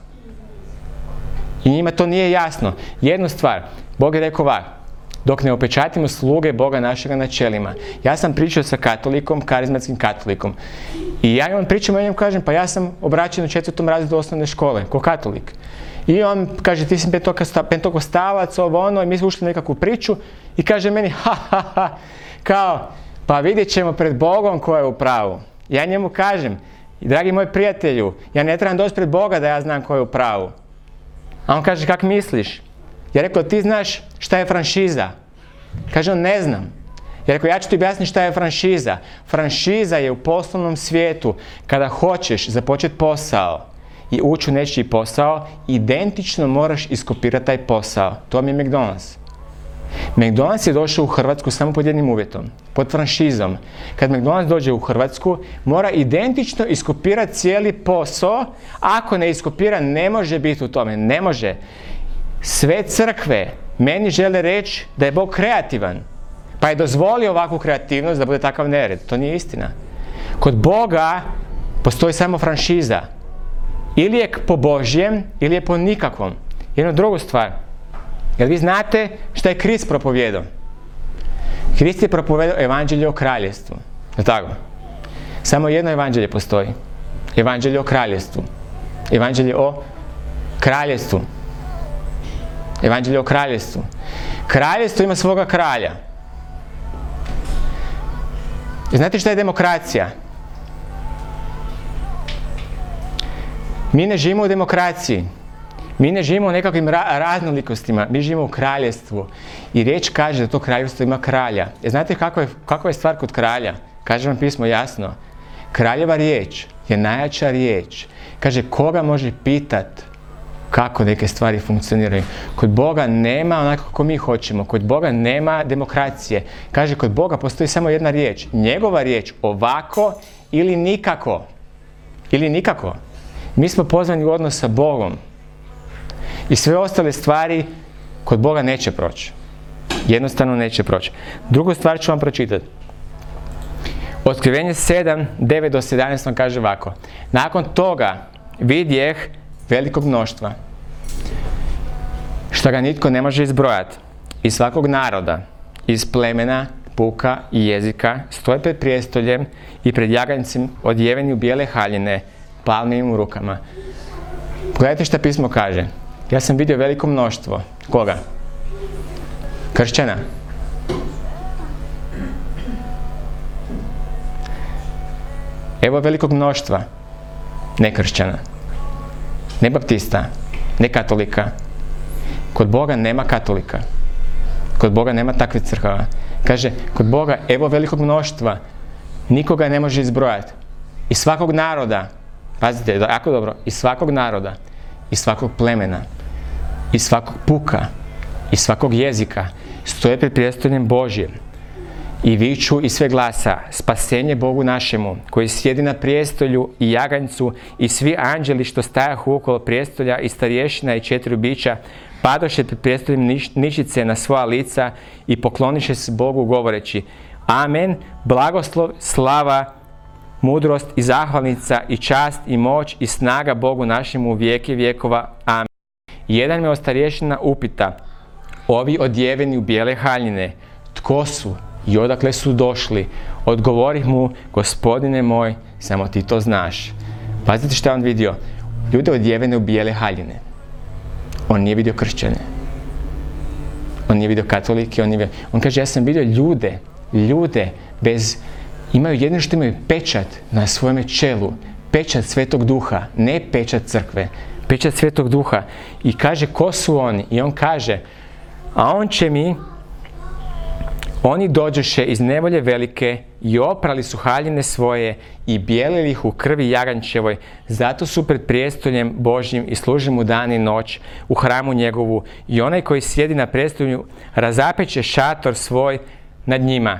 I njima to nije jasno. Jednu stvar, Bog je rekao ovako, dok ne opečatimo sluge Boga našega na čelima. Ja sam pričao sa katolikom, karizmatskim katolikom. I ja imam pričam o njem kažem, pa ja sam obraćen u četvrtom razredu osnovne škole, ko katolik. I on kaže, ti si pentokostalac, ovo ono, i mi smo ušli nekakvu priču i kaže meni, ha, ha, ha, kao, pa vidjet ćemo pred Bogom ko je u pravu. Ja njemu kažem, dragi moj prijatelju, ja ne trebam doći pred Boga da ja znam ko je u pravu. A on kaže, kak misliš? Ja rekao, ti znaš šta je franšiza? Kaže ne znam. Ja rekao, ja ću ti objasniti šta je franšiza. Franšiza je u poslovnom svijetu kada hoćeš započeti posao i ući u nečiji posao, identično moraš iskopirati taj posao. To mi je McDonald's. McDonald's je došao u Hrvatsku samo pod jednim uvjetom, pod franšizom. Kad McDonald's dođe u Hrvatsku, mora identično iskopirati cijeli posao. Ako ne iskopira, ne može biti u tome. Ne može. Sve crkve meni žele reći da je Bog kreativan. Pa je dozvolio ovakvu kreativnost da bude takav nered. To nije istina. Kod Boga postoji samo franšiza. Ili je po Božjem, ili je po nikakvom. Jednu drugu stvar. Jel vi znate šta je Krist propovjedao? Krist je propovedao evanđelje o kraljestvu. Je tako? Samo jedno evanđelje postoji. Evanđelje o kraljestvu. Evanđelje o kraljestvu. Evanđelje o kraljestvu. Kraljestvo ima svoga kralja. Znate šta je demokracija? Mi ne živimo u demokraciji. Mi ne živimo u nekakvim raznolikostima, mi živimo u kraljestvu. I riječ kaže da to kraljevstvo ima kralja. E, znate kakva je, kakva je stvar kod kralja? Kaže vam pismo jasno. Kraljeva riječ je najjača riječ. Kaže, koga može pitat kako neke stvari funkcioniraju. Kod Boga nema onako kako mi hoćemo. Kod Boga nema demokracije. Kaže, kod Boga postoji samo jedna riječ. Njegova riječ ovako ili nikako. Ili nikako. Mi smo pozvani u odnos sa Bogom. I sve ostale stvari kod Boga neće proći. Jednostavno neće proći. Drugu stvar ću vam pročitati. Otkrivenje 7, 9 do 17 vam kaže ovako. Nakon toga vidjeh velikog mnoštva, što ga nitko ne može izbrojati, iz svakog naroda, iz plemena, puka i jezika, stoje pred prijestoljem i pred jaganjcem odjeveni u bijele haljine, palmim u rukama. Pogledajte što pismo kaže. Ja sam vidio veliko mnoštvo. Koga? Kršćana. Evo velikog mnoštva nekršćana не баптиста, не католика. Код Бога нема католика. Код Бога нема такви цркава. Каже, код Бога ево великог мноштва, никога не може избројат. И сваког народа, пазите, да, ако добро, и сваког народа, и сваког племена, и сваког пука, и сваког језика, стоје пред пријестолјем Божијем. I viču i sve glasa, spasenje Bogu našemu, koji sjedi na prijestolju i jaganjcu i svi anđeli što stajahu okolo prijestolja i starješina i četiri bića, padoše pred prijestoljem ničice na svoja lica i pokloniše se Bogu govoreći Amen, blagoslov, slava, mudrost i zahvalnica i čast i moć i snaga Bogu našemu u vijeke vjekova. Amen. Jedan me od starješina upita, ovi odjeveni u bijele haljine, tko su? I odakle su došli. Odgovorih mu, gospodine moj, samo ti to znaš. Pazite što je on vidio. Ljude odjevene u bijele haljine. On nije vidio kršćane. On nije vidio katolike, on On kaže, ja sam vidio ljude, ljude bez, imaju jedno što imaju pečat na svome čelu. Pečat svetog duha, ne pečat crkve. Pečat svetog duha. I kaže, ko su oni? I on kaže, a on će mi oni dođoše iz nevolje velike i oprali su haljine svoje i bijelili ih u krvi jagančevoj. Zato su pred prijestoljem Božjim i služi mu dan i noć u hramu njegovu. I onaj koji sjedi na prijestolju razapeće šator svoj nad njima.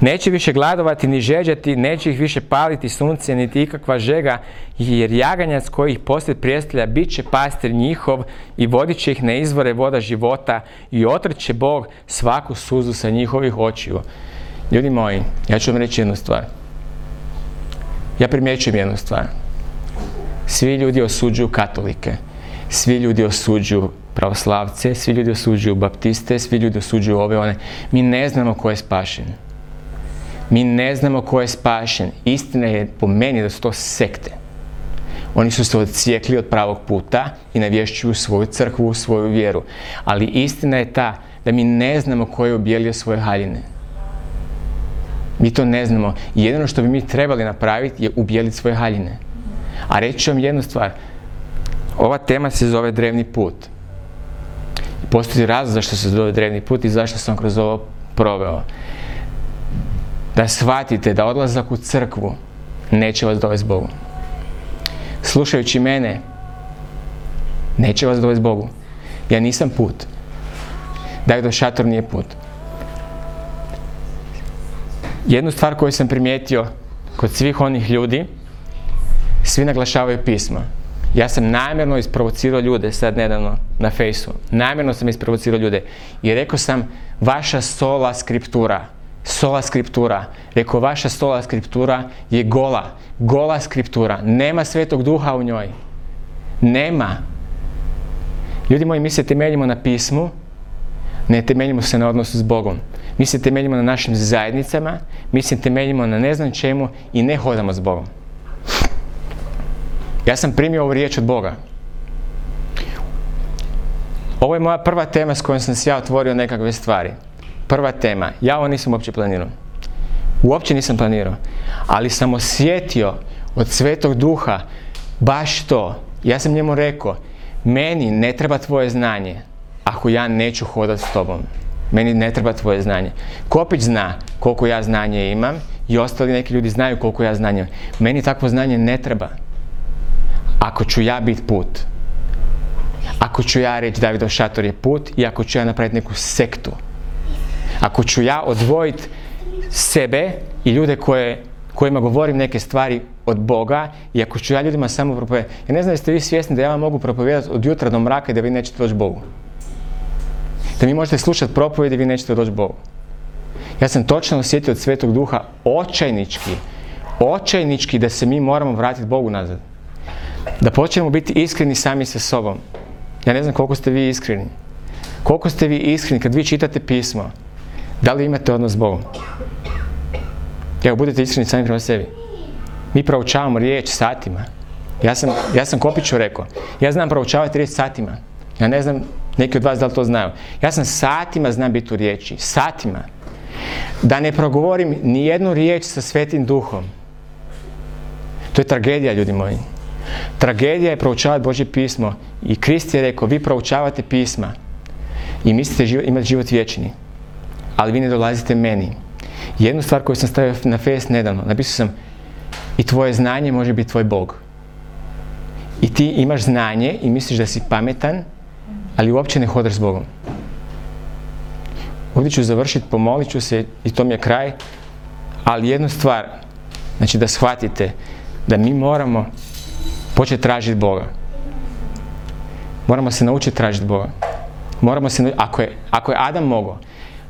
Neće više gladovati ni žeđati, neće ih više paliti sunce, niti ikakva žega, jer jaganjac koji ih poslije prijestolja bit će pastir njihov i vodit će ih na izvore voda života i otrće Bog svaku suzu sa njihovih očiju. Ljudi moji, ja ću vam reći jednu stvar. Ja primjećujem jednu stvar. Svi ljudi osuđuju katolike. Svi ljudi osuđuju pravoslavce, svi ljudi osuđuju baptiste, svi ljudi osuđuju ove one. Mi ne znamo ko je spašen. Mi ne znamo ko je spašen. Istina je po meni da su to sekte. Oni su se odcijekli od pravog puta i navješćuju svoju crkvu, svoju vjeru. Ali istina je ta da mi ne znamo ko je objelio svoje haljine. Mi to ne znamo. Jedino što bi mi trebali napraviti je ubjeliti svoje haljine. A reći ću vam jednu stvar. Ova tema se zove drevni put. Postoji razlog zašto se zove drevni put i zašto sam kroz ovo proveo. Da shvatite da odlazak u crkvu neće vas dovesti Bogu. Slušajući mene, neće vas dovesti Bogu. Ja nisam put. Dakle, šator nije put. Jednu stvar koju sam primijetio kod svih onih ljudi, svi naglašavaju pisma. Ja sam namjerno isprovocirao ljude sad nedavno na fejsu. Namjerno sam isprovocirao ljude. I rekao sam, vaša sola skriptura, sola skriptura. Rekao, vaša sola skriptura je gola. Gola skriptura. Nema svetog duha u njoj. Nema. Ljudi moji, mi se temeljimo na pismu, ne temeljimo se na odnosu s Bogom. Mi se temeljimo na našim zajednicama, mi se temeljimo na ne znam čemu i ne hodamo s Bogom. Ja sam primio ovu riječ od Boga. Ovo je moja prva tema s kojom sam se ja otvorio nekakve stvari. Prva tema. Ja ovo nisam uopće planirao. Uopće nisam planirao. Ali sam osjetio od Svetog Duha baš to. Ja sam njemu rekao, meni ne treba tvoje znanje ako ja neću hodati s tobom. Meni ne treba tvoje znanje. Kopić zna koliko ja znanje imam i ostali neki ljudi znaju koliko ja znanje imam. Meni takvo znanje ne treba. Ako ću ja biti put. Ako ću ja reći Davidov šator je put i ako ću ja napraviti neku sektu. Ako ću ja odvojiti sebe i ljude koje, kojima govorim neke stvari od Boga i ako ću ja ljudima samo propovedati. Ja ne znam jeste vi svjesni da ja vam mogu propovedati od jutra do mraka i da vi nećete doći Bogu. Da vi možete slušati propovjedi i vi nećete doći Bogu. Ja sam točno osjetio od Svetog Duha očajnički, očajnički da se mi moramo vratiti Bogu nazad. Da počnemo biti iskreni sami sa sobom. Ja ne znam koliko ste vi iskreni. Koliko ste vi iskreni kad vi čitate pismo. Da li imate odnos s Bogom? Evo, budete iskreni sami prema sebi. Mi proučavamo riječ satima. Ja sam, ja sam Kopiću rekao, ja znam proučavati riječ satima. Ja ne znam, neki od vas da li to znaju. Ja sam satima znam biti u riječi. Satima. Da ne progovorim ni jednu riječ sa svetim duhom. To je tragedija, ljudi moji. Tragedija je proučavati Božje pismo. I Krist je rekao, vi proučavate pisma i mislite imati život vječni. Ali vi ne dolazite meni. Jednu stvar koju sam stavio na fejs nedavno, napisao sam i tvoje znanje može biti tvoj Bog. I ti imaš znanje i misliš da si pametan, ali uopće ne hodaš s Bogom. Ovdje ću završiti, pomolit ću se i to mi je kraj, ali jednu stvar, znači da shvatite da mi moramo početi tražiti Boga. Moramo se naučiti tražiti Boga. Moramo se, ako je, ako je Adam mogao,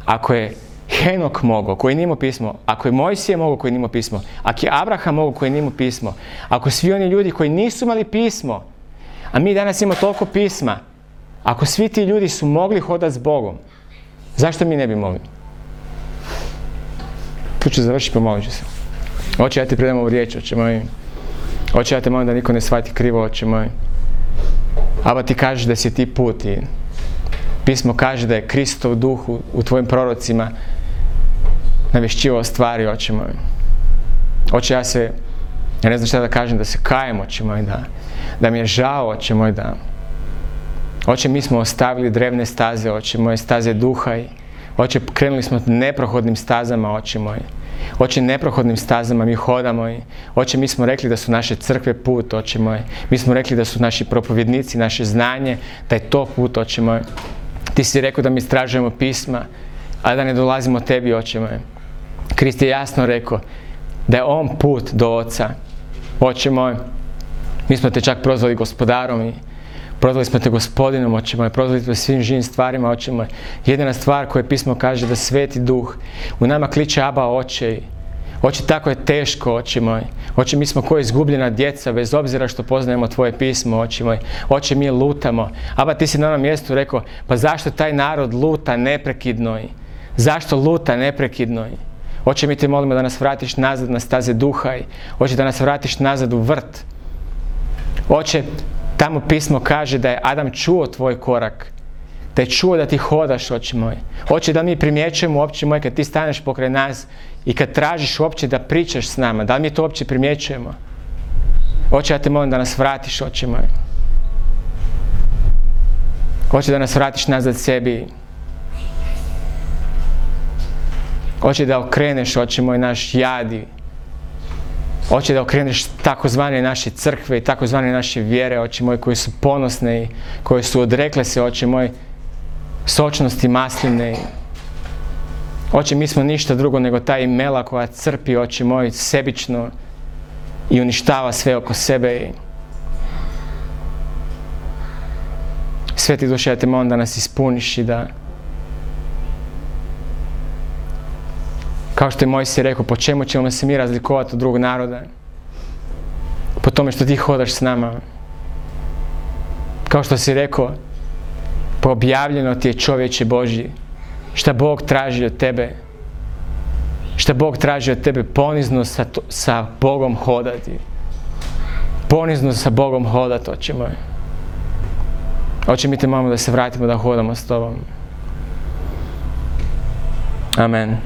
ako je Henok mogao, koji nije pismo, ako je Mojsije mogao koji nije pismo, ako je Abraham mogao koji nije pismo, ako svi oni ljudi koji nisu imali pismo, a mi danas imamo toliko pisma, ako svi ti ljudi su mogli hodati s Bogom, zašto mi ne bi mogli? Tu ću završiti, pomolit ću se. Oče, ja ti predam ovu riječ, oče moj. Oče, ja te molim da niko ne shvati krivo, oče moj. Aba ti kažeš da si ti put i pismo kaže da je Kristov duh u, tvojim prorocima navješćivao stvari, oče moj. Oče, ja se, ja ne znam šta da kažem, da se kajem, oče moj, da, da mi je žao, oče moj, da, Oče, mi smo ostavili drevne staze, oče moje, staze duha i oče, krenuli smo neprohodnim stazama, oče moje. Oče, neprohodnim stazama mi hodamo i oče, mi smo rekli da su naše crkve put, oče moje. Mi smo rekli da su naši propovjednici, naše znanje, da je to put, oče moje. Ti si rekao da mi istražujemo pisma, a da ne dolazimo tebi, oče moje. Krist je jasno rekao da je on put do oca. Oče moj, mi smo te čak prozvali gospodarom i Prozvali smo te gospodinom, oče moj, prozvali smo svim živim stvarima, oče moj. Jedina stvar koje pismo kaže da sveti duh u nama kliče Aba oče. Oče, tako je teško, oče moj. Oče, mi smo koji izgubljena djeca, bez obzira što poznajemo tvoje pismo, oče moj. Oče, mi lutamo. Aba, ti si na onom mjestu rekao, pa zašto taj narod luta neprekidno? Zašto luta neprekidno? Oče, mi te molimo da nas vratiš nazad na staze duha i Oče, da nas vratiš nazad u vrt Oče, tamo pismo kaže da je Adam čuo tvoj korak, da je čuo da ti hodaš, oče moj. Oče, da mi primjećujemo, oče moj, kad ti staneš pokraj nas i kad tražiš uopće da pričaš s nama, da li mi to uopće primjećujemo? Oče, ja te molim da nas vratiš, oče moj. Oče, da nas vratiš nazad sebi. Oče, da okreneš, oče moj, naš jadi. Oče, da okreneš takozvane naše crkve i takozvane naše vjere, oče moj, koje su ponosne i koje su odrekle se, oče moj, sočnosti masline. Oče, mi smo ništa drugo nego ta imela koja crpi, oče moj, sebično i uništava sve oko sebe. Sveti duše, ja te molim da nas ispuniš i da kao što je Mojsije rekao, po čemu ćemo se mi razlikovati od drugog naroda? Po tome što ti hodaš s nama. Kao što si rekao, objavljeno ti je čovječe Božji. Šta Bog traži od tebe? Šta Bog traži od tebe? Ponizno sa, sa Bogom hodati. Ponizno sa Bogom hodati, oče moj. Oče, mi te molimo da se vratimo da hodamo s tobom. Amen.